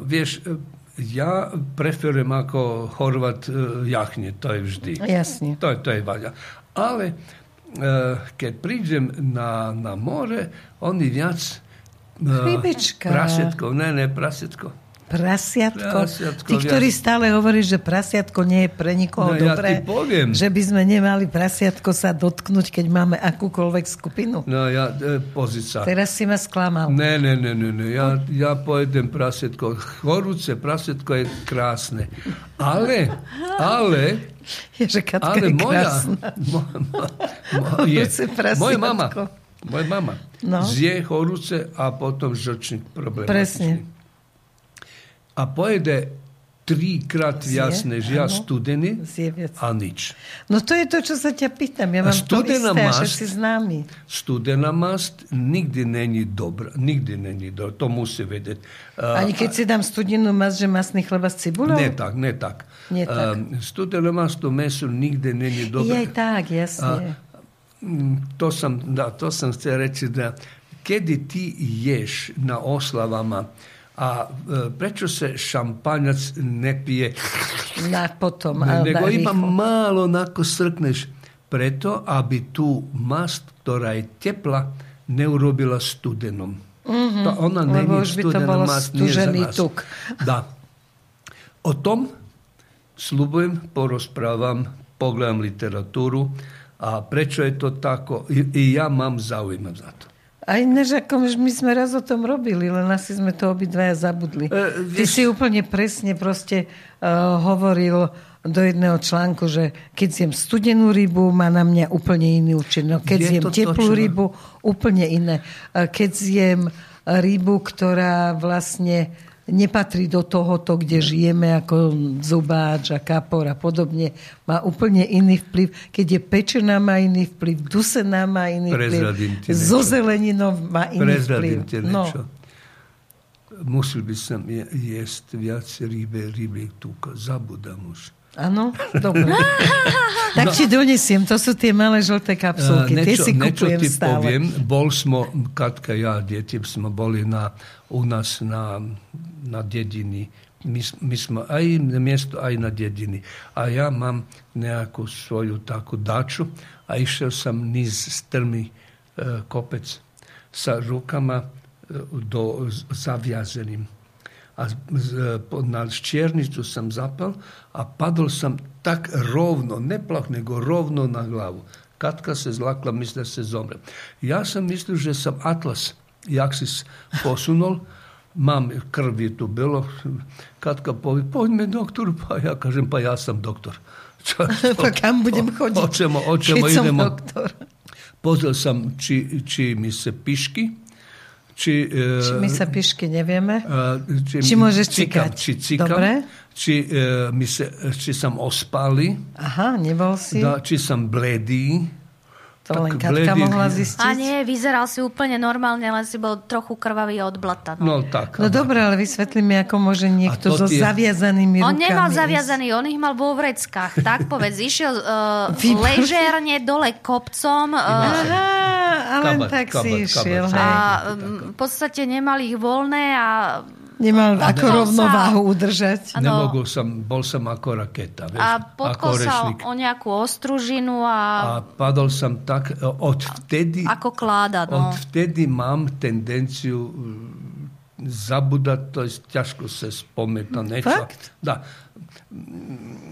vieš, e, ja preferujem ako Horvat e, jahne, to je vždy. Jasne. To je, to je valja. Ale e, keď prídem na, na more, oni viac e, Rybička. prasjetko, ne, ne, prasjetko. Prasiatko. Prasiatko, Tí, ktorí viac. stále hovorí, že prasiatko nie je pre nikoho No, ja dobré. ti poviem. Že by sme nemali prasiatko sa dotknúť, keď máme akúkoľvek skupinu. No ja, e, pozri sa. Teraz si ma sklamal. Ne, ne, ne, ne, ne. Ja, ja pojedem prasetko. Horúce prasetko je krásne. Ale, ale, Ježe, Katka ale je moja, krásna. mo, mo, mo, je, prasiatko. moja mama, moja mama No. zje horúce a potom žrčník problematičný. Presne. A pojede trikrát viac než ja viac. a nič. No to je to, čo sa ťa pýtam. Ja A mám to isté, studená a masť- všetci známi. Studená mast nikdy není dobrá. Nikdy není dobrá. To musí vedieť. A- Ani keď si dám studenú masť, že masný chleba s cibulou? Ne tak, ne tak. Nie tak. Um, studené masto meso nikde není Je dobré. aj tak, jasne. Mm, to sam, da, to sam htio reći da kedi ti ješ na oslavama, a e, prečo se šampanjac ne pije, Na potom. ne, nego rýchlo. malo onako srkneš, preto, aby tu mast, ktorá je tepla, neurobila studenom. Mhm, To ona lebo není bolo masť, nie za nás. tuk. Da. O tom slubujem, porozprávam, pogledam literatúru a prečo je to tako. I, i ja mám záujem za to. Aj než ako my sme raz o tom robili, len asi sme to obidvaja zabudli. E, Ty vieš- si úplne presne proste uh, hovoril do jedného článku, že keď zjem studenú rybu, má na mňa úplne iný účinok. Keď Je zjem teplú točno. rybu, úplne iné. A Keď zjem rybu, ktorá vlastne nepatrí do tohoto, kde žijeme, ako zubáč a kapor a podobne, má úplne iný vplyv. Keď je pečená, má iný vplyv, dusená má iný Prezradím vplyv, zo zeleninou má iný vplyv. No. Musel by som je, jesť viac rybe, ryby tuka. Zabudám už. Áno, dobre. tak ti donesiem, to sú tie malé žlté kapsulky, tie si niečo kupujem ti stále. poviem. Bol smo, Katka, ja, deti sme boli na, u nás na, na dedini. My, my sme aj na miesto, aj na dedini. A ja mám nejakú svoju takú daču a išiel som niz strmý e, kopec sa rukama e, do, zaviazeným. A na čiernicu som zapal a padol som tak rovno, neplach, nego rovno na glavu. Katka se zlakla, myslela se zomre. Ja sam mislio, že sam atlas, jak si s- posunul, mam krv je tu bilo. Katka povi, doktor, pa ja kažem, pa ja sam doktor. Čo, Pa kam budem chodiť, Očemo, očemo, idemo. doktor. Sam či, či mi se piški, či, e, Či my sa pišky nevieme? či, Či mi môžeš cikam, cikať. Či cikam, Dobre. či, e, mi se, či sam ospali, Aha, nebol si? da, či sam bledý. to len tak Katka bledý- mohla zistiť. A nie, vyzeral si úplne normálne, len si bol trochu krvavý od blata. No. No tak. No dobre, ale vysvetlíme, ako môže niekto to so tie- zaviazanými On rukami nemal ísť. zaviazaný, on ich mal vo vreckách. Tak povedz, išiel uh, ležerne dole kopcom uh, Aha, a len Kabát, tak si kabát, išiel. kabát. hej. a um, v podstate nemal ich voľné a Nemal ako Potkol rovnováhu sa. udržať. Áno. Nemogol som, bol som ako raketa. Vieš, a ako potkol sa rečník. o nejakú ostružinu a, A padol som tak, e, od vtedy, ako kláda. No. od vtedy mám tendenciu mm, zabudať, to je ťažko sa spomeť na niečo. Fakt? Da.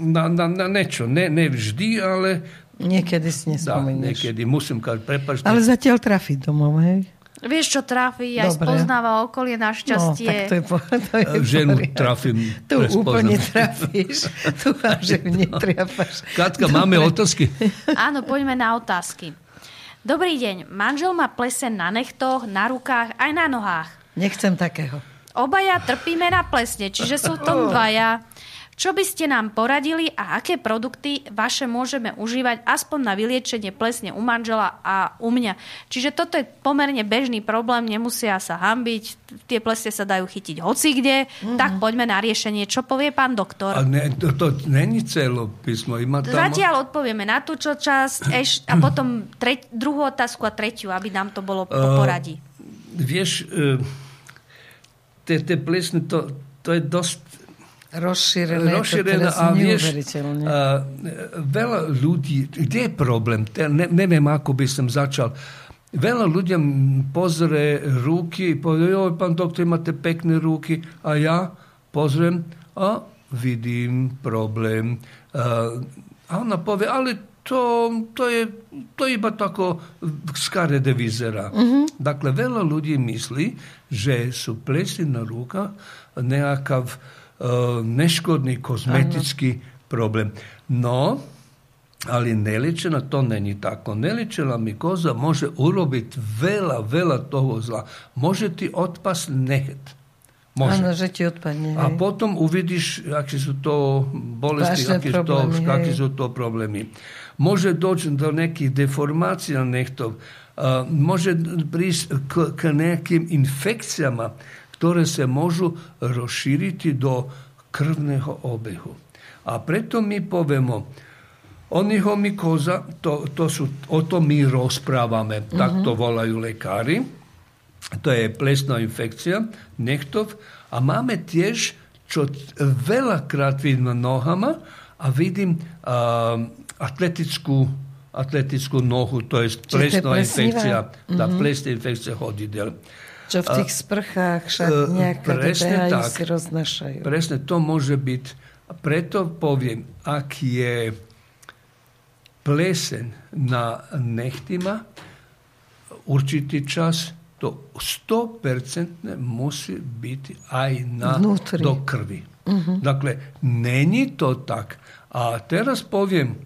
Na, na, na niečo, ne, ne vždy, ale Niekedy si da, nespomenieš. niekedy musím kať, prepačte. Ale zatiaľ trafiť domov, hej? Vieš, čo tráfi, aj Dobre. spoznáva okolie No, našťastie. tak to je, po, to je E, Ženu poriadok. trafím. Tu úplne trafíš. Dúfam, že ju netriafaš. Katka, máme otázky? Áno, poďme na otázky. Dobrý deň. Manžel má plesen na nechtoch, na rukách, aj na nohách. Nechcem takého. Obaja trpíme na plesne, čiže sú tom dvaja. Čo by ste nám poradili a aké produkty vaše môžeme užívať aspoň na vyliečenie plesne u manžela a u mňa? Čiže toto je pomerne bežný problém, nemusia sa hambiť, tie plesne sa dajú chytiť hocikde, mm-hmm. tak poďme na riešenie. Čo povie pán doktor? A ne, to, to není celo písmo. Ima tam... Zatiaľ odpovieme na tú čo časť eš, a potom treť, druhú otázku a tretiu, aby nám to bolo po poradí. Vieš, e, tie, tie plesne, to, to je dosť Proširena, proširena a vješ, a, vela ljudi, gdje je problem? Te, ne, ne vem ako bi sam začal. Vela ljudjem pozore ruki i povije, joj, pan doktor, imate pekne ruki, a ja pozorem, a vidim problem. A, a ona pove, ali to, to je to iba tako skare devizera. Mm -hmm. Dakle, vela ljudi misli, že su plesina ruka nekakav E, neškodni kozmetický problem. No, ali neličena to není tako. Neličena mikoza može urobiti vela, vela toho zla. Može ti otpast nehet. Može. Ano, že ti odpadne. A potom uvidiš kakvi su to bolesti, kakvi su to, kakvi su to problemi. Može doći do nekih deformacija nehtov, uh, može pris k, k nekim infekcijama, ktoré sa môžu rozšíriti do krvného obehu. A preto mi povemo, onihomikoza, to, to sú, o tom my rozprávame, tak to volajú lekári. To je plesná infekcia nechtov. A máme tiež, čo veľakrát vidím nohama a vidím a, atletickú atletickú nohu, to je plesná infekcia, tá plesná infekcia chodidel. Čo v tých sprchách, šatniach, presne tak, si roznašajú. Presne, to môže byť. A preto poviem, ak je plesen na nechtima, určitý čas, to 100% musí byť aj na, do krvi. Uh-huh. Dakle, není to tak. A teraz poviem,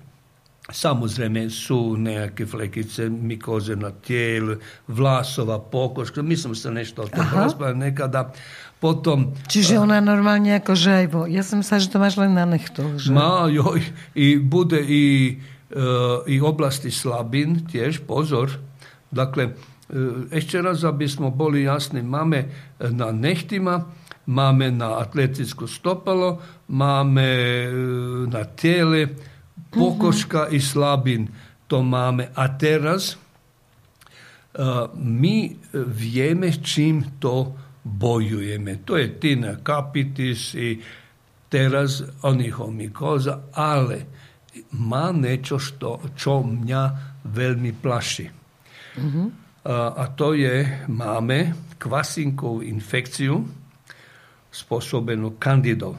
Samozrejme sú nejaké flekice, mykoze na tijelu, vlasova, pokoška. My som sa nešto o tom rozprávali nekada. Potom, Čiže ona normálne ako žajvo. Ja som sa, že to máš len na nechtoch. Že? Má, joj, i bude i, uh, i oblasti slabin tiež, pozor. Dakle, uh, ešte raz, aby smo boli jasni, máme na nechtima, máme na atletickú stopalo, máme uh, na tijele, pokoška i slabin to máme. A teraz uh, my vieme, čím to bojujeme. To je tina kapitis i teraz onichomikoza, ale má niečo, što, čo mňa veľmi plaši. Uh-huh. A, a to je, máme kvasinkovú infekciu spôsobenú kandidou.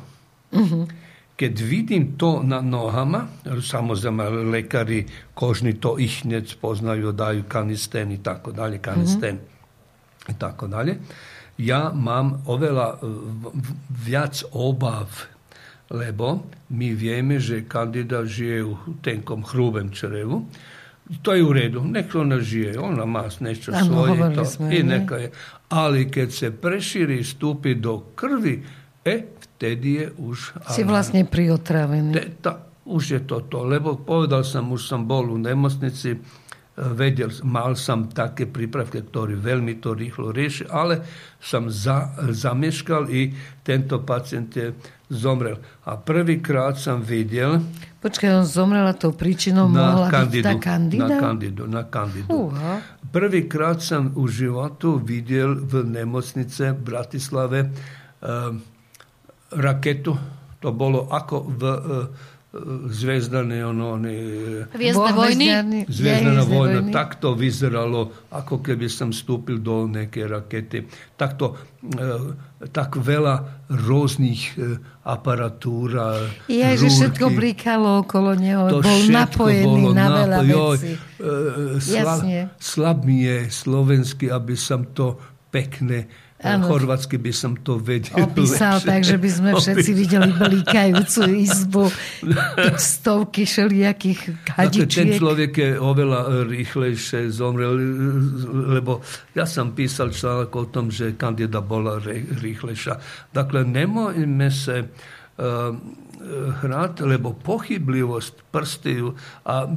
Uh-huh. Keď vidím to na nohama, samozrejme lekári kožni to ich hneď poznajú, dajú kanistén i tako dalje, kanistén mm-hmm. i tako dalje. Ja mám oveľa viac obav, lebo my vieme, že kandida žije u tenkom hrubem črevu. To je u redu, nek ona žije, ona má nešto ano, svoje. To, i neka je. Ali keď se preširi, stupi do krvi, e, vtedy je už... Si vlastne priotravený. Te, ta, už je to to, lebo povedal som, už som bol u nemocnici, e, vedel, mal som také prípravky, ktoré veľmi to rýchlo rieši, ale som za, zameškal i tento pacient je zomrel. A prvýkrát som videl... Počkaj, on zomrel a tou príčinou na mohla kandidu, byť tá kandida? Na kandidu, na kandidu. Uh-huh. Prvýkrát som u životu videl v nemocnice v Bratislave uh, raketu. To bolo ako v uh, zvezdané ono, one, Hviezdne vojny? Vojna. Vojny. Tak to vyzeralo, ako keby som vstúpil do nejakej rakety. Takto, uh, tak veľa rôznych uh, aparatúr a Je, že všetko blikalo okolo neho. To bol napojený bolo na veľa vecí. Uh, slab, slab mi je slovenský, aby som to pekne Ano. Chorvátsky by som to vedel. Opísal lepšie. tak, že by sme všetci Opísal. videli blíkajúcu izbu stovky šelijakých hadičiek. Ten človek je oveľa e, rýchlejšie zomrel, e, lebo ja som písal článok o tom, že kandida bola rýchlejšia. Dakle, nemojme sa um, hrať, lebo pohyblivosť prstov a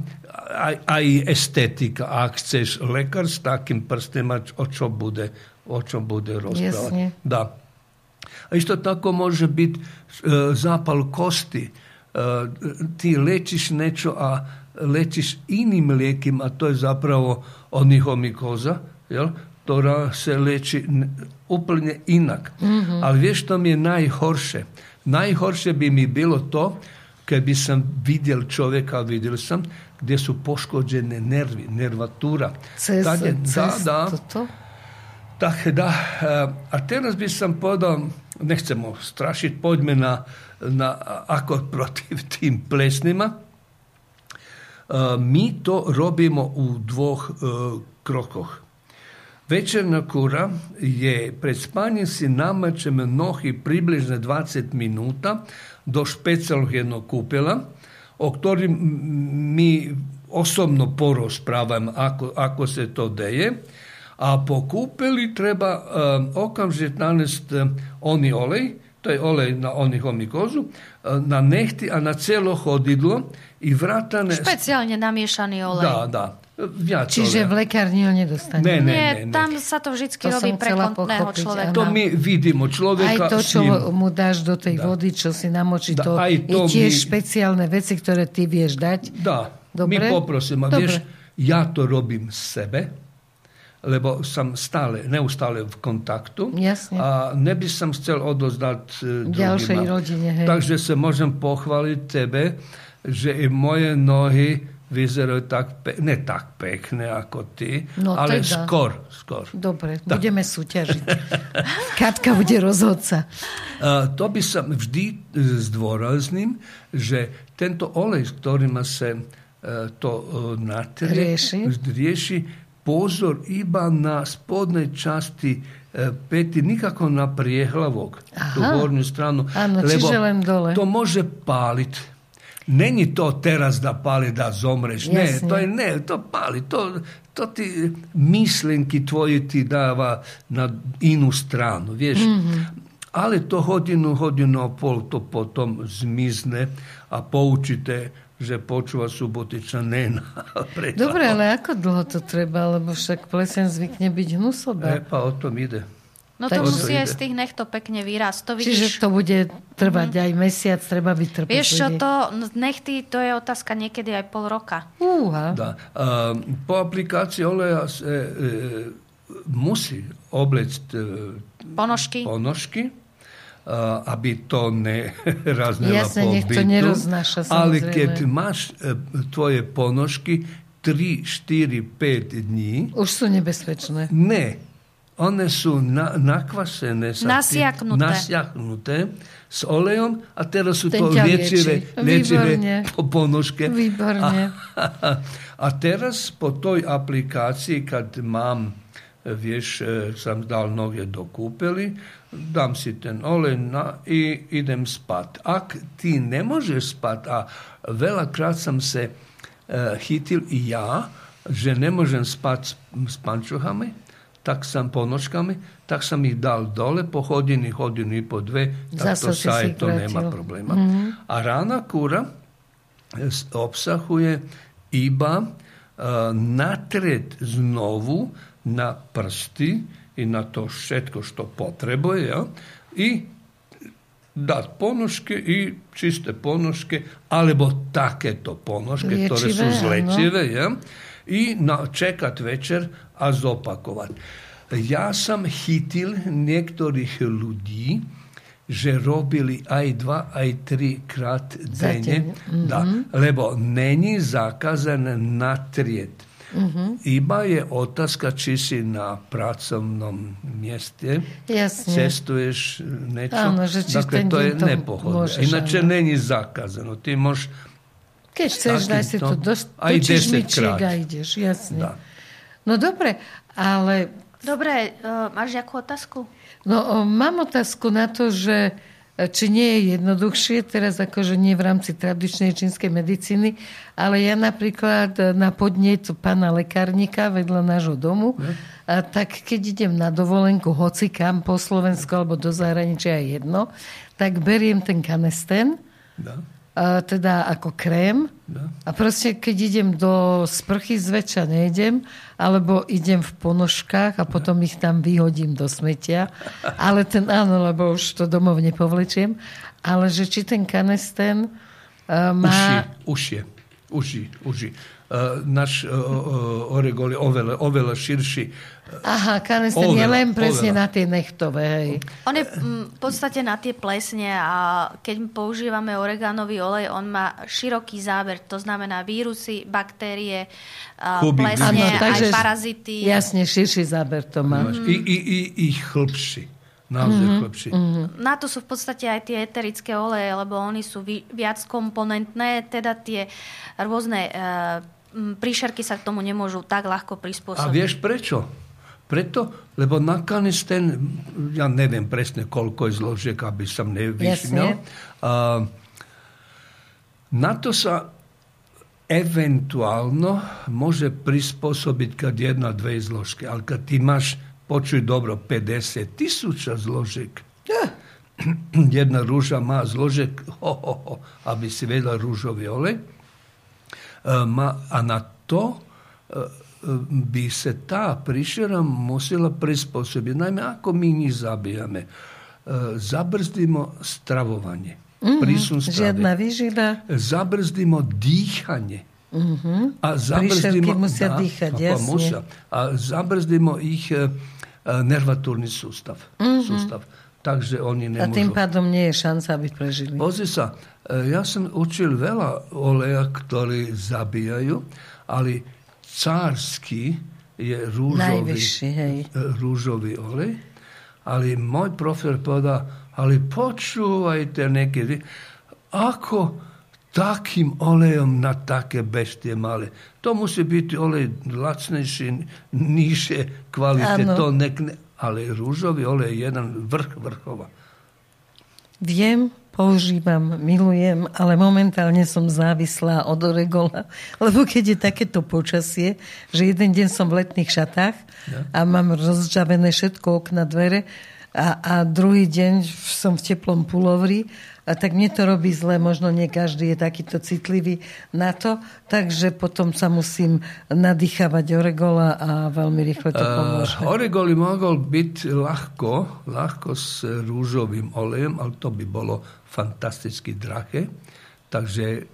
aj, aj estetika, ak chceš lekár s takým prstem, o čo bude o čom bude rozprávať. Da. A isto tako može biti e, zapal kosti. E, ti lečiš nečo, a lečiš inim lijekima, a to je zapravo onihomikoza, jel? ktorá se leči úplne inak. Mm-hmm. Ali vieš, što mi je najhorše? Najhorše bi mi bilo to, keby sam vidjel čovjeka, vidjel sam, gdje su poškođene nervi, nervatura. Cest, Tad je, da, da, to, to? Tak da, a teraz by som povedal, nechcemo strašiť, poďme na, na ako protiv tým plesnima. My to robimo u dvoch krokoch. Večerna kura je pred spanjem si namačeme nohy približne 20 minuta do špecijalnog jednog kupela, o ktorim mi osobno porozprávam, ako, ako se to deje a po kúpeli treba um, okamžite nanest um, oni olej, to je olej na onichomikozu, um, na nechty a na celo chodidlo i vrátane... Špeciálne namiešaný olej. Dá, dá. Viac Čiže v lekárni ho nedostane. Ne, ne, ne, ne. tam sa to vždy robí pre kontného človeka. To my vidíme človeka. Aj to, čo mu dáš do tej da. vody, čo si namočí, da, to, aj to je tiež my... špeciálne veci, ktoré ty vieš dať. Dá, Dobre? my poprosím. A vieš, ja to robím sebe, lebo som stále, neustále v kontaktu. Jasne. A neby som chcel odozdať e, ďalšej rodine. Hej. Takže sa môžem pochváliť tebe, že i moje nohy vyzerajú tak, pe- ne tak pekné ako ty, No ale teda. skôr, skôr. Dobre, budeme súťažiť. Katka bude rozhodca. A to by som vždy e, zdôrazním, že tento olej, ktorým sa e, to e, natrie, Rieši. rieši pozor iba na spodnej časti e, pety, nikako na priehlavok, tú Aha. hornú stranu. Áno, lebo dole. to môže páliť. Není to teraz da pali da zomreš. Ne, Jasne. to je ne, to pali. To, to ti mislenki tvoje ti dava na inu stranu, vieš. Ali to hodinu, hodinu a pol to potom zmizne a poučite že počúva subotiča nena. Dobre, ale ako dlho to treba? Lebo však plesen zvykne byť hnusoba. E, pa o tom ide. No to Takže- musí aj z tých nech to pekne vyrásť. To Čiže vidíš, to bude trvať aj mesiac, treba byť trpezlivý. vieš čo, to nechty, to je otázka niekedy aj pol roka. Úha. Da. A, po aplikaciji oleja se e, musi oblect e, Ponožky. ponoški, a, aby to ne raznela Jasne, po bytu. neroznáša, Ali samozrejme. keď máš e, tvoje ponožky 3, 4, 5 dní, Už sú nebezpečné. ne, one sú na, nakvasené. Sa Nasiaknuté. Tým, nasiaknuté s olejom a teraz sú Ten to liečivé, lieči. liečivé po ponožke. Výborne. A, a teraz po toj aplikaciji kad mám, vieš, e, sam dal noge do kúpely, dam si ten olej na, i idem spat. Ak ti ne možeš spat, a veľakrát sam se e, hitil i ja, že ne možem spať s, s pančuhami, tak sam ponožkami, tak sam ih dal dole po hodini, hodinu i po dve, tak to si sa si aj to nema problema. A rana kura obsahuje iba natret znovu na prsty i na to všetko što potrebuje ja? i dať ponožke i čiste ponožke, alebo takéto ponožke, ktoré sú Liečivé, áno. zlečivé, ja? i na, čekat večer a zopakovať. Ja sam hitil niektorých ľudí, že robili aj dva, aj tri krát denne, deň, da, lebo není zakázané natriet. Iba je otázka, či si na pracovnom mieste Jasne. cestuješ niečo. Áno, že či Dakle, to je Ináč áno. není zakázané. Ty môžeš Keď chceš, daj si to takýmto- do aj točíšničiek 10 a ideš, jasne. Da. No dobre, ale Dobre, uh, máš nejakú otázku? No, mám otázku na to, že e, či nie je jednoduchšie, teraz akože nie v rámci tradičnej čínskej medicíny, ale ja napríklad e, na podnet pána lekárnika vedľa nášho domu, a tak keď idem na dovolenku hoci kam po Slovensku alebo do zahraničia je jedno, tak beriem ten kanesten, Da. A teda ako krém. Da. A proste, keď idem do sprchy, zväčša nejdem, alebo idem v ponožkách a potom ich tam vyhodím do smetia. Ale ten, áno, lebo už to domov nepovlečiem. Ale že či ten kanesten uh, má... uši, uši, uši. Uh, naš uh, uh, oregol je oveľa, oveľa širší. Aha, kanesten je len presne oveľa. na tie nechtové, hej. On je mm, v podstate na tie plesne a keď používame oregánový olej, on má široký záber, to znamená vírusy, baktérie, Kubík plesne, Áno, aj parazity. Jasne, širší záber to má. Máš. I, i, i, i chlbší. Naozaj chlbší. Na to sú v podstate aj tie eterické oleje, lebo oni sú vi- viac komponentné, teda tie rôzne e, príšerky sa k tomu nemôžu tak ľahko A prispôsobiť. vieš prečo? Preto, lebo na kanesten, ja neviem presne, koľko je zložiek, aby som nevyšmel. A, na to sa eventuálno môže prispôsobiť kad jedna, dve zložky. Ale kad ti máš, počuj dobro, 50 tisúča zložiek, jedna rúža má zložek, ho, ho, ho, aby si vedela rúžový olej, a na to e, e, by se ta príšera musela prispôsobiť. Najmä ako my njih zabijame. E, Zabrzdimo stravovanie. Prísun strave. Žiadna výživa. Zabrzdimo dýchanie. A Príšerky musia dýchať, pa jasne. musia. A zabrzdimo ich e, e, nervatúrny sústav. sústav. Takže oni A tým pádom nie je šanca, aby prežili. Pozri sa, e, ja som učil veľa oleja, ktorí zabíjajú, ale cársky je rúžový, e, rúžový olej, ale môj profesor povedal, ale počúvajte niekedy, ako takým olejom na také bestie malé. To musí byť olej lacnejší, nižšie kvalite, Áno. to nekne, ale rúžový olej je jeden vrch vrchova. Viem, používam, milujem, ale momentálne som závislá od oregola, lebo keď je takéto počasie, že jeden deň som v letných šatách a mám rozžavené všetko okna, dvere a, a druhý deň som v teplom pulovri a tak mne to robí zle, možno nie každý je takýto citlivý na to, takže potom sa musím nadýchavať oregola a veľmi rýchlo to pomôže. Uh, oregol by mohol byť ľahko, ľahko s rúžovým olejom, ale to by bolo fantasticky drahé. Takže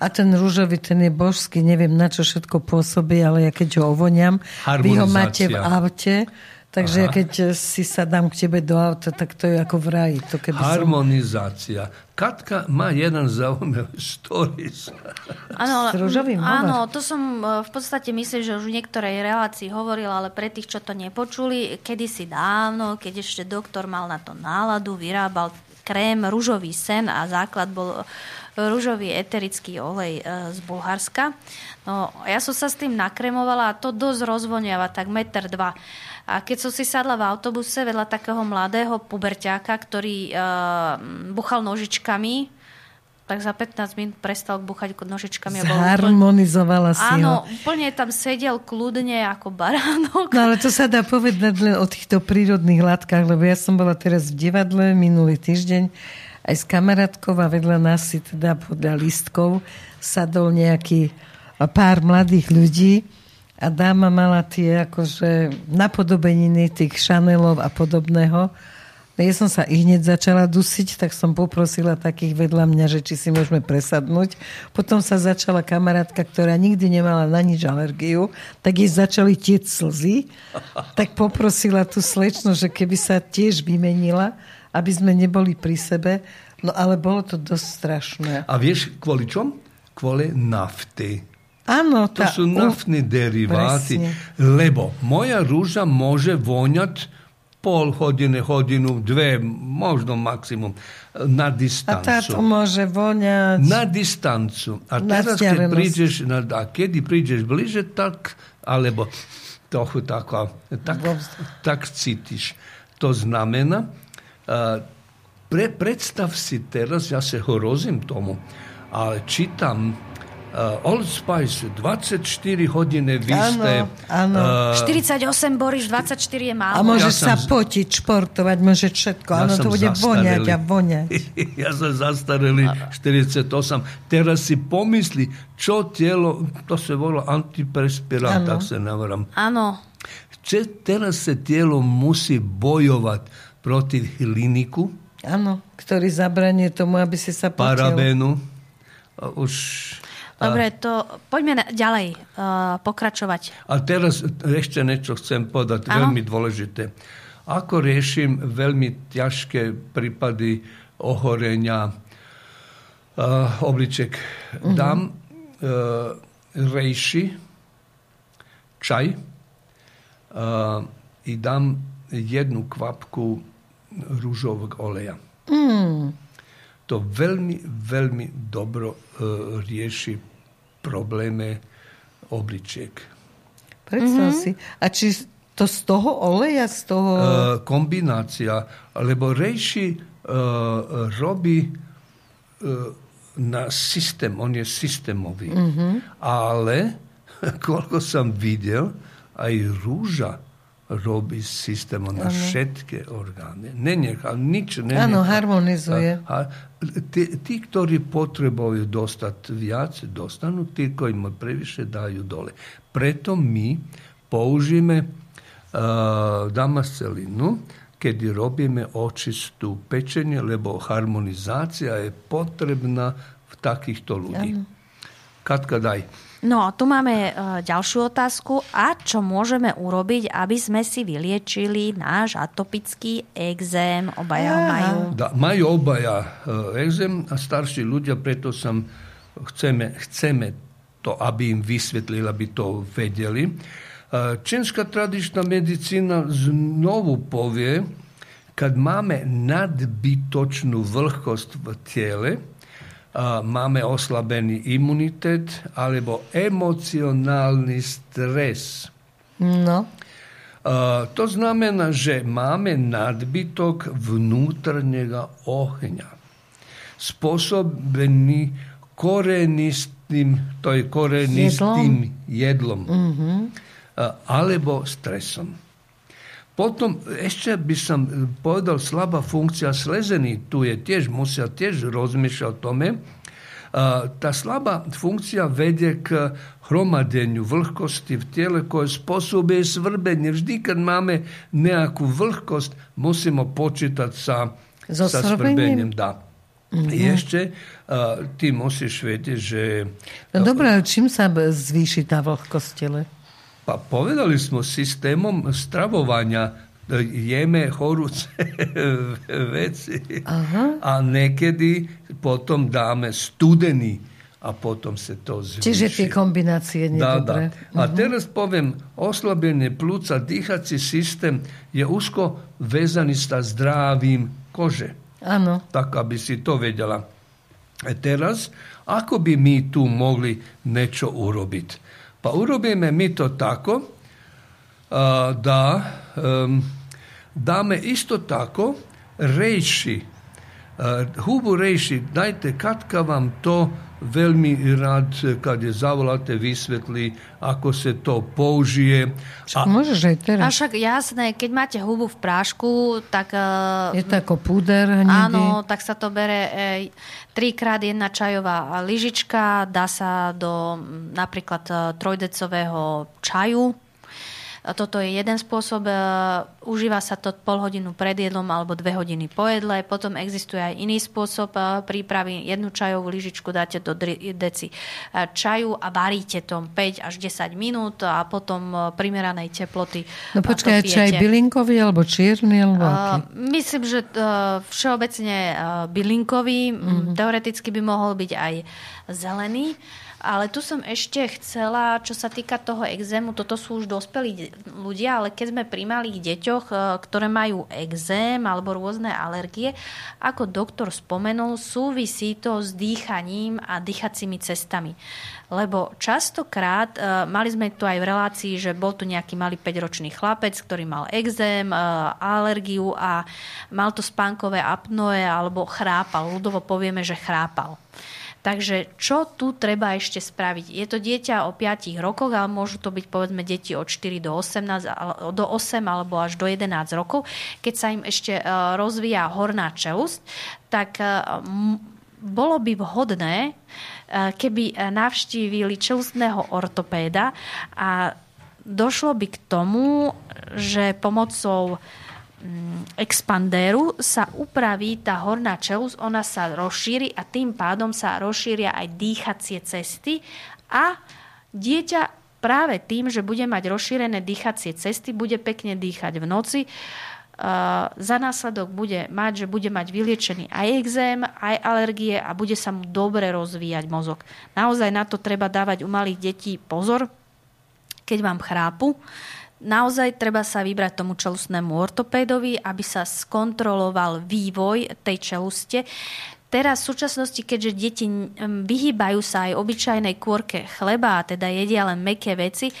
A ten rúžový, ten je božský, neviem na čo všetko pôsobí, ale ja keď ho ovoniam, vy ho máte v aute, takže Aha. keď si sa dám k tebe do auta, tak to je ako v raji. To keby som... harmonizácia. Katka má jeden zaujímavý stories. Áno, S rúžovým, áno, to som e, v podstate myslím, že už v niektorej relácii hovorila, ale pre tých, čo to nepočuli, kedysi dávno, keď ešte doktor mal na to náladu, vyrábal krém rúžový sen a základ bol rúžový eterický olej e, z Bulharska. No, ja som sa s tým nakremovala a to dosť rozvoniava, tak meter dva. A keď som si sadla v autobuse vedľa takého mladého puberťáka, ktorý uh, buchal nožičkami, tak za 15 minút prestal buchať nožičkami. a bol úplne- Zharmonizovala si Áno, ho. úplne tam sedel kľudne ako baránok. No ale to sa dá povedať len o týchto prírodných látkach, lebo ja som bola teraz v divadle minulý týždeň aj s kamarátkou a vedľa nás si teda podľa lístkov sadol nejaký pár mladých ľudí a dáma mala tie akože napodobeniny tých Chanelov a podobného. No Ja som sa i hneď začala dusiť, tak som poprosila takých vedľa mňa, že či si môžeme presadnúť. Potom sa začala kamarátka, ktorá nikdy nemala na nič alergiu, tak jej začali tieť slzy. Tak poprosila tú slečnu, že keby sa tiež vymenila, aby sme neboli pri sebe. No ale bolo to dosť strašné. A vieš, kvôli čom? Kvôli nafty. Áno, To tá, sú naftní deriváty. Presne. Lebo moja rúža môže voňať pol hodiny, hodinu, dve, možno maximum, na a táto distancu. môže voňať. Na distancu. A Na teraz, keď prídeš, na, a kedy prídeš bliže, tak, alebo trochu taká, tak, tak cítiš. To znamená, pre, predstav si teraz, ja sa hrozím tomu, ale čítam uh, Old Spice, 24 hodiny výste. áno. uh, 48, Boris, 24 je A málo. môže Ja sa som- potiť, športovať, môže všetko. Ja Áno, to bude voňať a voňať. ja som zastarelý 48. Teraz si pomysli, čo telo, to sa volá antiperspirant, Áno. tak sa navorám. Áno, teraz sa telo musí bojovať proti hliniku, Áno, ktorý zabranie tomu, aby si sa potil. parabénu. A už... dobre, to poďme na, ďalej uh, pokračovať. A teraz ešte niečo chcem povedať, Áno. veľmi dôležité. Ako riešim veľmi ťažké prípady ohorenia uh, obliček. Dám uh, rejši, čaj uh, i dám jednu kvapku rúžového oleja. Mm, To veľmi, veľmi dobro uh, rieši problémy obličiek. predstav si. A či to z toho oleja, z toho... E, kombinácia, lebo rejši e, robí e, na systém, on je systémový. Ale, koľko som videl, aj rúža robí systém na všetky orgány. Nenechal, nič nenechal. Áno, harmonizuje. A, a tí, tí, ktorí potrebujú dostať viac, dostanú, tí, ktorí mu previše, dajú dole. Preto my použijeme uh, damascelinu, keď robíme očistú pečenie, lebo harmonizácia je potrebná v takýchto ľudí. Áno. Katka, daj. No, tu máme uh, ďalšiu otázku. A čo môžeme urobiť, aby sme si vyliečili náš atopický exém? Obaja ho majú. Da, majú obaja uh, exém a starší ľudia, preto sam chceme, chceme to, aby im vysvetlili, aby to vedeli. Uh, čínska tradičná medicína znovu povie, kad máme nadbytočnú vlhkosť v tele, máme oslabený imunitet alebo emocionálny stres. No. To znamená, že máme nadbytok vnútorného ohňa. Spôsobený korenistým, to je korenistým jedlom. jedlom. Mm-hmm. Alebo stresom. Potom ešte by som povedal slabá funkcia slezení. Tu je tiež, musia tiež rozmýšľať o tome. Tá slabá funkcia vedie k hromadeniu vlhkosti v tele koje spôsobuje svrbenie. Vždy, keď máme nejakú vlhkosť, musíme počítať sa, so sa svrbením. Dá. Mm-hmm. Ešte uh, ty musíš vedieť, že... No dobré, čím sa zvýši tá vlhkosť tele? Pa povedali smo systemom stravovanja jeme horúce veci Aha. a nekedy potom dáme studený a potom se to zvýši. Čiže tie kombinácie da, da. A uh-huh. teraz poviem, oslabenie plúca, dýchací systém je úzko vezaný sa zdravím kože. Áno. Tak, aby si to vedela. A teraz, ako by my tu mogli niečo urobiť? Pa urobíme mi to tako da dame isto tako reši, hubu reši, dajte katka vam to veľmi rád, kad je zavolate, vysvetlí, ako sa to použije. Však a, môžeš aj teraz. A však jasné, keď máte hubu v prášku, tak... Je to ako púder hnedý. Áno, tak sa to bere e, trikrát jedna čajová lyžička, dá sa do napríklad e, trojdecového čaju, toto je jeden spôsob. E, užíva sa to pol hodinu pred jedlom alebo dve hodiny po jedle. Potom existuje aj iný spôsob e, prípravy. Jednu čajovú lyžičku dáte do deci e, čaju a varíte tom 5 až 10 minút a potom primeranej teploty No počkaj, čaj bylinkový alebo čierny? Alebo uh, myslím, že všeobecne bylinkový. Mm-hmm. Teoreticky by mohol byť aj zelený. Ale tu som ešte chcela, čo sa týka toho exému, toto sú už dospelí ľudia, ale keď sme pri malých deťoch, e, ktoré majú exém alebo rôzne alergie, ako doktor spomenul, súvisí to s dýchaním a dýchacími cestami. Lebo častokrát, e, mali sme tu aj v relácii, že bol tu nejaký malý 5-ročný chlapec, ktorý mal exém, e, alergiu a mal to spánkové apnoe alebo chrápal. Ľudovo povieme, že chrápal. Takže čo tu treba ešte spraviť? Je to dieťa o 5 rokoch, ale môžu to byť povedzme deti od 4 do 18, do 8 alebo až do 11 rokov. Keď sa im ešte e, rozvíja horná čelosť, tak e, bolo by vhodné, e, keby navštívili čelustného ortopéda a došlo by k tomu, že pomocou expandéru sa upraví tá horná čelus, ona sa rozšíri a tým pádom sa rozšíria aj dýchacie cesty a dieťa práve tým, že bude mať rozšírené dýchacie cesty, bude pekne dýchať v noci, Uh, za následok bude mať, že bude mať vyliečený aj exém, aj alergie a bude sa mu dobre rozvíjať mozog. Naozaj na to treba dávať u malých detí pozor, keď vám chrápu, naozaj treba sa vybrať tomu čelustnému ortopédovi, aby sa skontroloval vývoj tej čeluste. Teraz v súčasnosti, keďže deti vyhýbajú sa aj obyčajnej kôrke chleba, a teda jedia len meké veci,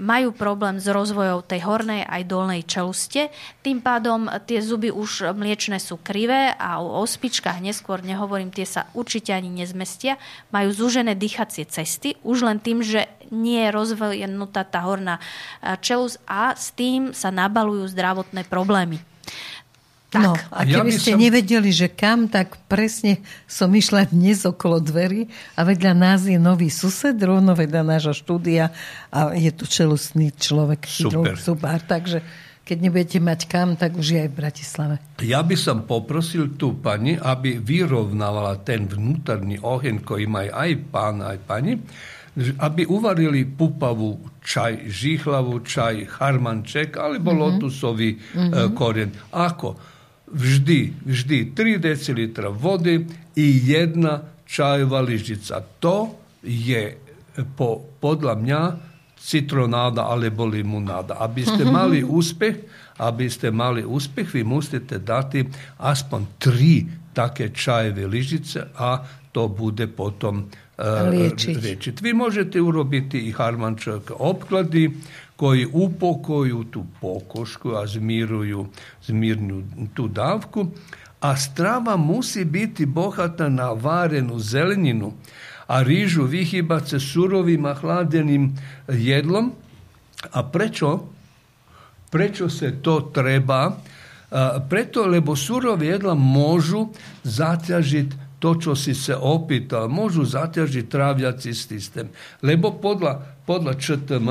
majú problém s rozvojou tej hornej aj dolnej čeluste. Tým pádom tie zuby už mliečne sú krivé a o ospičkách neskôr nehovorím, tie sa určite ani nezmestia. Majú zúžené dýchacie cesty, už len tým, že nie je rozvinutá tá horná e, čelus a s tým sa nabalujú zdravotné problémy. Tak. No, a keby ja ste som... nevedeli, že kam, tak presne som išla dnes okolo dverí a vedľa nás je nový sused, rovno vedľa nášho štúdia a je to čelustný človek. Super. Super. Takže keď nebudete mať kam, tak už je aj v Bratislave. Ja by som poprosil tú pani, aby vyrovnávala ten vnútorný oheň, ktorý majú aj pán, aj pani, aby uvarili pupavu čaj, žihlavu čaj, harmanček ali mhm. bolotusovi mm-hmm. e, mhm. korijen. Ako vždy, vždy 3 decilitra vode i jedna čajeva ližica. To je po podla mňa citronada alebo limunada. Aby ste mhm. mali uspeh, aby ste mali uspeh, vi musite dati aspon tri take čajeve ližice, a to bude potom liječiti. Liječit. Vi možete urobiti i harmančak opkladi koji upokoju tu pokošku, a zmiruju zmirnu tu davku, a strava musi biti bohata na varenu zeleninu, a rižu vihibat se surovim, a hladenim jedlom, a prečo? Prečo se to treba? Preto, lebo surove jedla možu zatražiti točno si se opita, možu zatežiti travljaci sistem. Lebo podla, podla čtm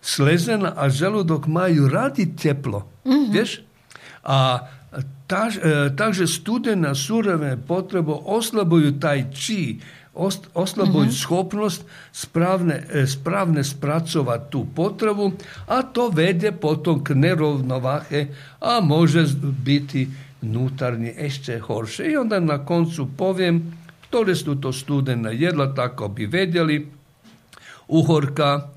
slezena, a želudok maju radi teplo. Mm-hmm. Vješ? A taž, e, takže studena surove potrebo oslabuju taj čiji oslabuju mm -hmm. schopnost spravne, e, spravne spracovat tu potrebu, a to vede potom k nerovnovahe, a može biti nutarnji jeszcze horsze. I onda na koncu powiem, które su to studena jedla, tako bi vedjeli. Uhorka,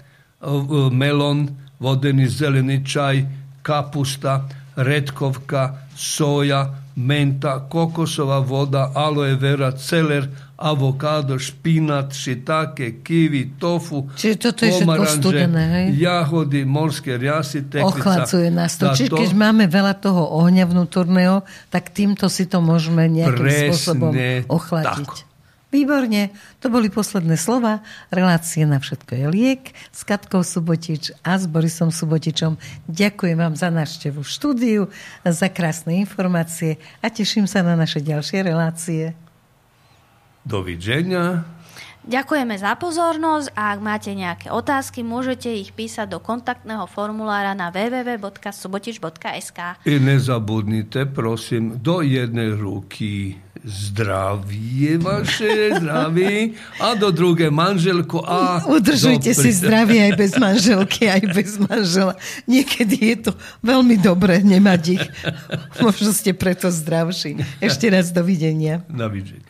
melon, vodeni zeleni čaj, kapusta, retkovka, soja, menta, kokosova voda, aloe vera, celer, avokádo, špinat, šitake, kiwi, tofu, Čiže toto je studené, hej? jahody, morské riasy, tekvica. Ochladzuje nás to. Čiže keď máme veľa toho ohňa vnútorného, tak týmto si to môžeme nejakým Presne spôsobom ochladiť. Tak. Výborne, to boli posledné slova. Relácie na všetko je liek s Katkou Subotič a s Borisom Subotičom. Ďakujem vám za návštevu v štúdiu, za krásne informácie a teším sa na naše ďalšie relácie. Dovidenia. Ďakujeme za pozornosť a ak máte nejaké otázky, môžete ich písať do kontaktného formulára na www.subotič.sk I nezabudnite, prosím, do jednej ruky zdravie vaše, zdraví a do druhé manželku a... Udržujte si zdravie aj bez manželky, aj bez manžela. Niekedy je to veľmi dobré nemať ich. Možno ste preto zdravší. Ešte raz dovidenia. Dovidenia.